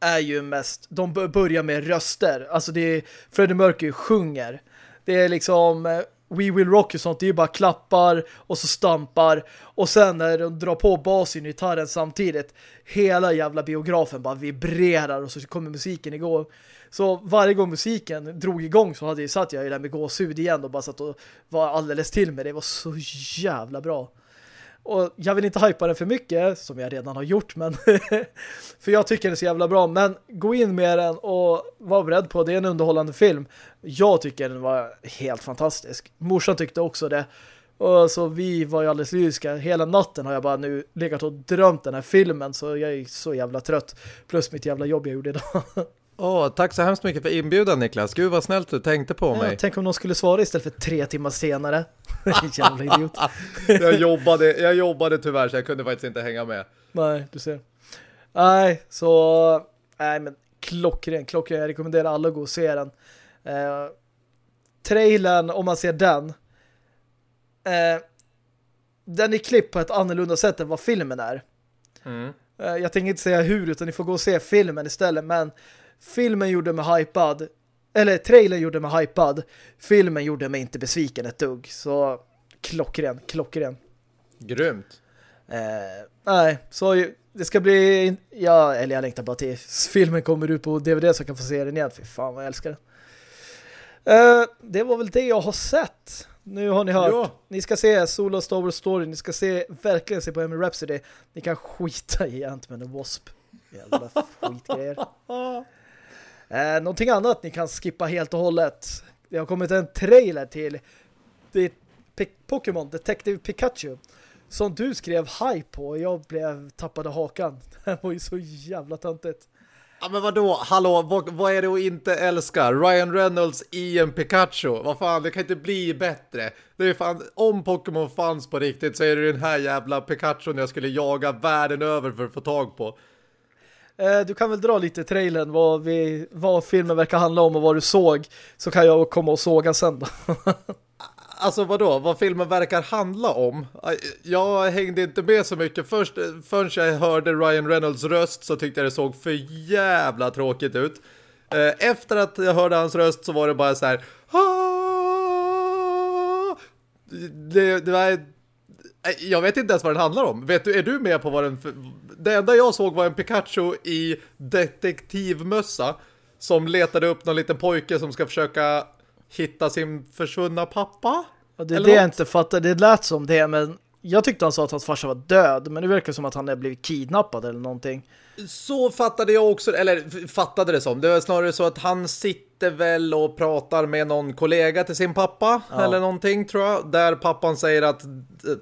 är ju mest, de börjar med röster. Alltså det är Freddie Mercury sjunger. Det är liksom eh, We Will Rock och sånt, det är ju bara klappar och så stampar. Och sen när de drar på basen och gitarren samtidigt, hela jävla biografen bara vibrerar och så kommer musiken igång. Så varje gång musiken drog igång så hade jag satt jag ju där med gåshud igen och bara satt och var alldeles till med det. Det var så jävla bra. Och jag vill inte hypa den för mycket, som jag redan har gjort, men för jag tycker den är så jävla bra. Men gå in med den och var beredd på det. Är en underhållande film. Jag tycker den var helt fantastisk. Morsan tyckte också det. Och så vi var ju alldeles lyriska. Hela natten har jag bara nu legat och drömt den här filmen, så jag är så jävla trött. Plus mitt jävla jobb jag gjorde idag. Åh, tack så hemskt mycket för inbjudan Niklas. Gud vad snällt du tänkte på mig. Ja, tänk om någon skulle svara istället för tre timmar senare. jävla idiot. jag, jobbade, jag jobbade tyvärr så jag kunde faktiskt inte hänga med. Nej, du ser. Nej, så... Nej, men klockren, klockren. Jag rekommenderar alla att gå och se den. Eh, trailern, om man ser den. Eh, den är klippt på ett annorlunda sätt än vad filmen är. Mm. Eh, jag tänker inte säga hur, utan ni får gå och se filmen istället. Men filmen gjorde mig hypad. Eller trailern gjorde mig hypad. Filmen gjorde mig inte besviken ett dugg. Så klockren, klockren. Grymt. Eh, nej, så det ska bli... Ja, eller jag längtar bara till filmen kommer ut på DVD så jag kan få se den igen. Fy fan vad jag älskar den. Eh, det var väl det jag har sett. Nu har ni hört. Ja. Ni ska se Solo Star Wars Story. Ni ska se, verkligen se på Emmy Rhapsody. Ni kan skita i Ant-Man och Wasp. Jävla skitgrejer. Eh, någonting annat ni kan skippa helt och hållet. Det har kommit en trailer till det Pokémon Detective Pikachu som du skrev hype på och jag blev tappade hakan. Det var ju så jävla töntigt. Ja men vadå, hallå, vad, vad är det att inte älska? Ryan Reynolds i en Pikachu, vad fan, det kan inte bli bättre. Det är fan, om Pokémon fanns på riktigt så är det den här jävla Pikachu jag skulle jaga världen över för att få tag på. Eh, du kan väl dra lite trailern vad, vi, vad filmen verkar handla om och vad du såg så kan jag komma och såga sen då. Alltså vadå? Vad filmen verkar handla om? Jag hängde inte med så mycket. Först eh, förrän jag hörde Ryan Reynolds röst så tyckte jag det såg för jävla tråkigt ut. Eh, efter att jag hörde hans röst så var det bara så här... Det, det var... Jag vet inte ens vad den handlar om. Vet du, är du med på vad den... Det enda jag såg var en Pikachu i detektivmössa som letade upp någon liten pojke som ska försöka hitta sin försvunna pappa? Ja, det är det jag inte fattar. Det lät som det, men jag tyckte han sa att hans farsa var död, men det verkar som att han är blivit kidnappad eller någonting. Så fattade jag också, eller fattade det som. Det var snarare så att han sitter väl och pratar med någon kollega till sin pappa, ja. eller någonting tror jag. Där pappan säger att, eh,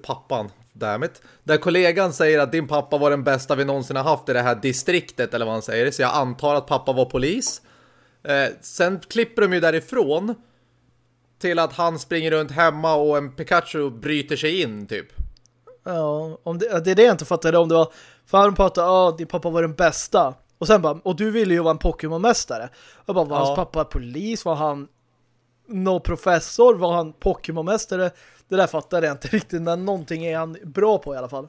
pappan, dammit. Där kollegan säger att din pappa var den bästa vi någonsin har haft i det här distriktet, eller vad han säger. Så jag antar att pappa var polis. Eh, sen klipper de ju därifrån till att han springer runt hemma och en Pikachu bryter sig in typ. Ja, om det, det är det jag inte fattade om det var för han pratade, ja, din pappa var den bästa. Och sen bara, och du ville ju vara en Pokémon-mästare. Och bara, var ja. hans pappa polis? Var han no professor? Var han Pokémon-mästare? Det där fattade jag inte riktigt, men någonting är han bra på i alla fall.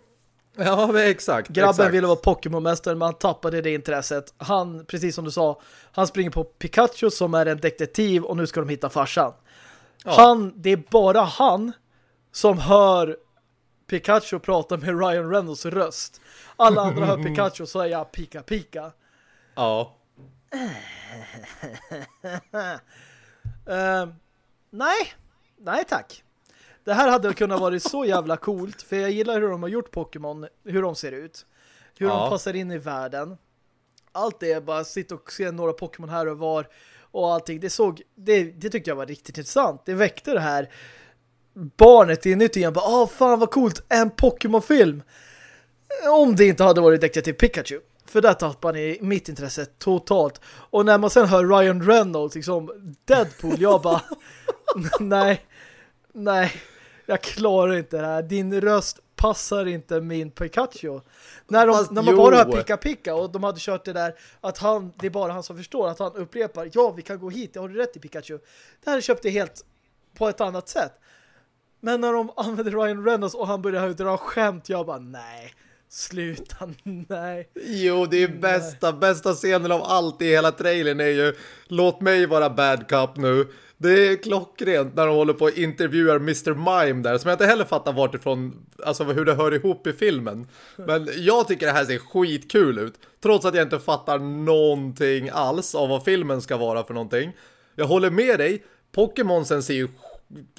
Ja, exakt. Grabben exakt. ville vara Pokémon-mästare men han tappade det intresset. Han, precis som du sa, han springer på Pikachu som är en detektiv och nu ska de hitta farsan. Ja. Han, det är bara han som hör Pikachu prata med Ryan Reynolds röst. Alla andra hör Pikachu och säger pika pika. Ja. uh, nej, nej tack. Det här hade kunnat vara så jävla coolt för jag gillar hur de har gjort Pokémon, hur de ser ut. Hur ja. de passar in i världen. Allt det är bara sitta och se några Pokémon här och var och allting. Det såg det, det tyckte jag var riktigt intressant. Det väckte det här barnet inuti igen. Bara, ah fan vad coolt, en Pokémon-film. Om det inte hade varit Detective Pikachu. För där tappar ni mitt intresse totalt. Och när man sen hör Ryan Reynolds liksom Deadpool, jag bara nej, nej, jag klarar inte det här. Din röst passar inte min Pikachu. När, de, Fast, när man jo. bara hör Pika Pika och de hade kört det där att han, det är bara han som förstår att han upprepar, ja vi kan gå hit, jag har du rätt i Pikachu. Det här köpte helt på ett annat sätt. Men när de använder Ryan Reynolds och han börjar dra skämt, jag bara nej. Sluta, nej. Jo, det är bästa, nej. bästa scenen av allt i hela trailern är ju Låt mig vara bad cop nu. Det är klockrent när de håller på och intervjuar Mr. Mime där som jag inte heller fattar vart ifrån, alltså hur det hör ihop i filmen. Men jag tycker det här ser skitkul ut. Trots att jag inte fattar någonting alls av vad filmen ska vara för någonting. Jag håller med dig. Pokémonsen ser ju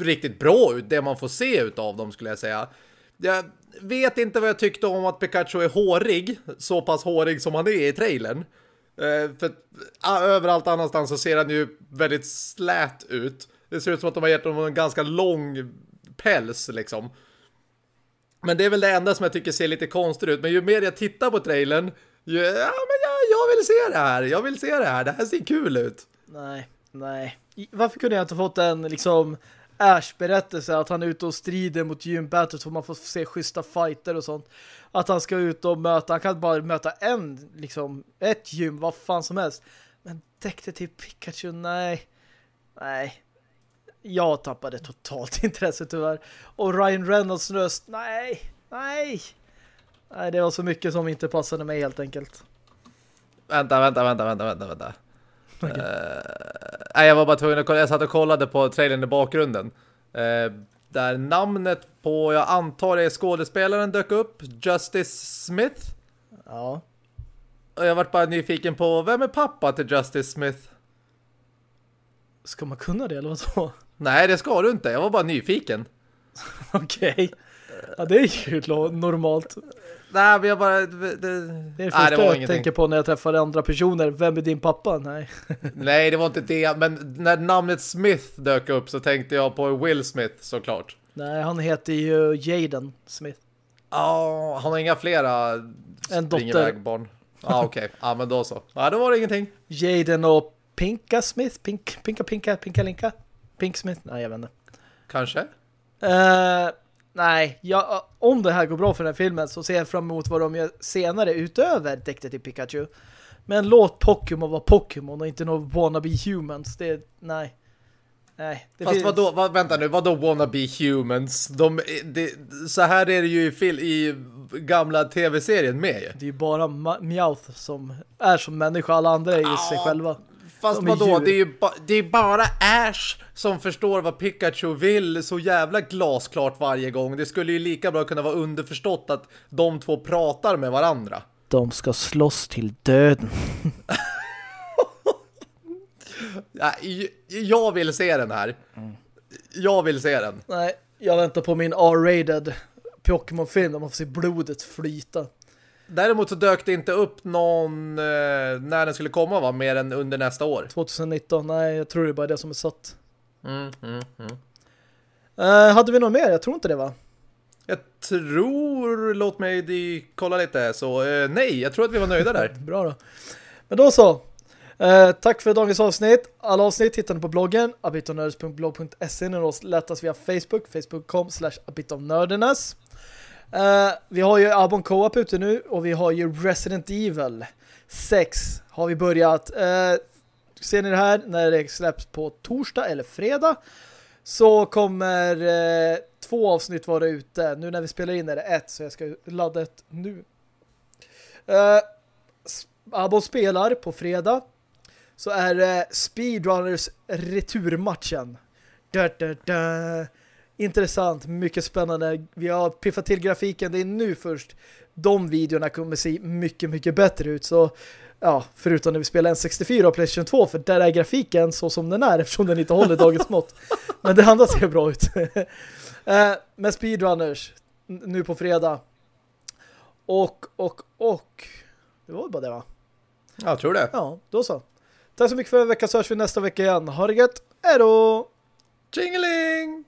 riktigt bra ut, det man får se ut av dem skulle jag säga. Jag vet inte vad jag tyckte om att Pikachu är hårig, så pass hårig som han är i trailern. Eh, för ah, överallt annanstans så ser han ju väldigt slät ut. Det ser ut som att de har gett honom en ganska lång päls liksom. Men det är väl det enda som jag tycker ser lite konstigt ut. Men ju mer jag tittar på trailern, ju, ja men jag, jag vill se det här. Jag vill se det här. Det här ser kul ut. Nej, nej. Varför kunde jag inte fått en liksom Ash berättelse att han är ute och strider mot Jim battles och man får se schyssta fighter och sånt. Att han ska ut och möta, han kan bara möta en, liksom, ett gym, vad fan som helst. Men Detective Pikachu, nej. Nej. Jag tappade totalt intresse tyvärr. Och Ryan Reynolds röst, nej. Nej. Nej, det var så mycket som inte passade mig helt enkelt. Vänta, vänta, vänta, vänta, vänta, vänta. Okay. Uh, nej, jag var bara tvungen att kolla. Jag satt och kollade på trailern i bakgrunden. Uh, där namnet på, jag antar det är skådespelaren dök upp. Justice Smith. Ja. Och jag varit bara nyfiken på, vem är pappa till Justice Smith? Ska man kunna det eller vad så? Nej, det ska du inte. Jag var bara nyfiken. Okej. Okay. Ja, det är ju normalt. Nej, men jag bara... Det, det är det första det jag ingenting. tänker på när jag träffar andra personer. Vem är din pappa? Nej. Nej, det var inte det. Men när namnet Smith dök upp så tänkte jag på Will Smith såklart. Nej, han heter ju Jaden Smith. Ja, han har inga flera En dotter. barn. Ja, ah, okej. Ja, men då så. Ja, då var det ingenting. Jaden och Pinka Smith? Pink, pinka, Pinka, Pinka, Linka? Pink Smith? Nej, jag vet inte. Kanske. Eh, nej, jag, om det här går bra för den här filmen så ser jag fram emot vad de gör senare utöver Detective Pikachu. Men låt Pokémon vara Pokémon och inte någon wannabe humans. Det, nej. Nej. Fast finns- vadå, vad, vänta nu, vadå wannabe humans? De, det, så här är det ju i, fil, i gamla tv-serien med ju. Det är ju bara Meowth som är som människa. Alla andra är ju sig själva. Fast De vadå, det är ju ba, det är bara Ash som förstår vad Pikachu vill så jävla glasklart varje gång. Det skulle ju lika bra kunna vara underförstått att de två pratar med varandra. De ska slåss till döden. Ja, jag vill se den här. Jag vill se den. Nej, jag väntar på min R-rated Pokémon-film där man får se blodet flyta. Däremot så dök det inte upp någon eh, när den skulle komma va, mer än under nästa år. 2019, nej jag tror det är bara det som är satt. Mm, mm, mm. Eh, hade vi något mer? Jag tror inte det va? Jag tror, låt mig kolla lite, så eh, nej, jag tror att vi var nöjda där. Bra då. Men då så. Eh, tack för dagens avsnitt. Alla avsnitt hittar ni på bloggen abitonördes.blog.se när oss lättas via Facebook facebook.com slash abitonördernas. Uh, vi har ju Abon Co-op ute nu och vi har ju Resident Evil 6 har vi börjat. Uh, ser ni det här när det släpps på torsdag eller fredag så kommer uh, två avsnitt vara ute. Nu när vi spelar in är det ett så jag ska ladda ett nu. Uh, Abon spelar på fredag så är det Speedrunners returmatchen. Da, da, da. Intressant, mycket spännande. Vi har piffat till grafiken, det är nu först. De videorna kommer se mycket, mycket bättre ut. Så ja, förutom när vi spelar en 64 och PlayStation 2 för där är grafiken så som den är eftersom den inte håller dagens mått. Men det andra ser bra ut. Eh, Men Speedrunners nu på fredag. Och, och, och det var bara det va? Jag tror det. Ja, då så. Tack så mycket för en vecka så hörs vi nästa vecka igen. Ha det gött. Hej då! Tjingeling!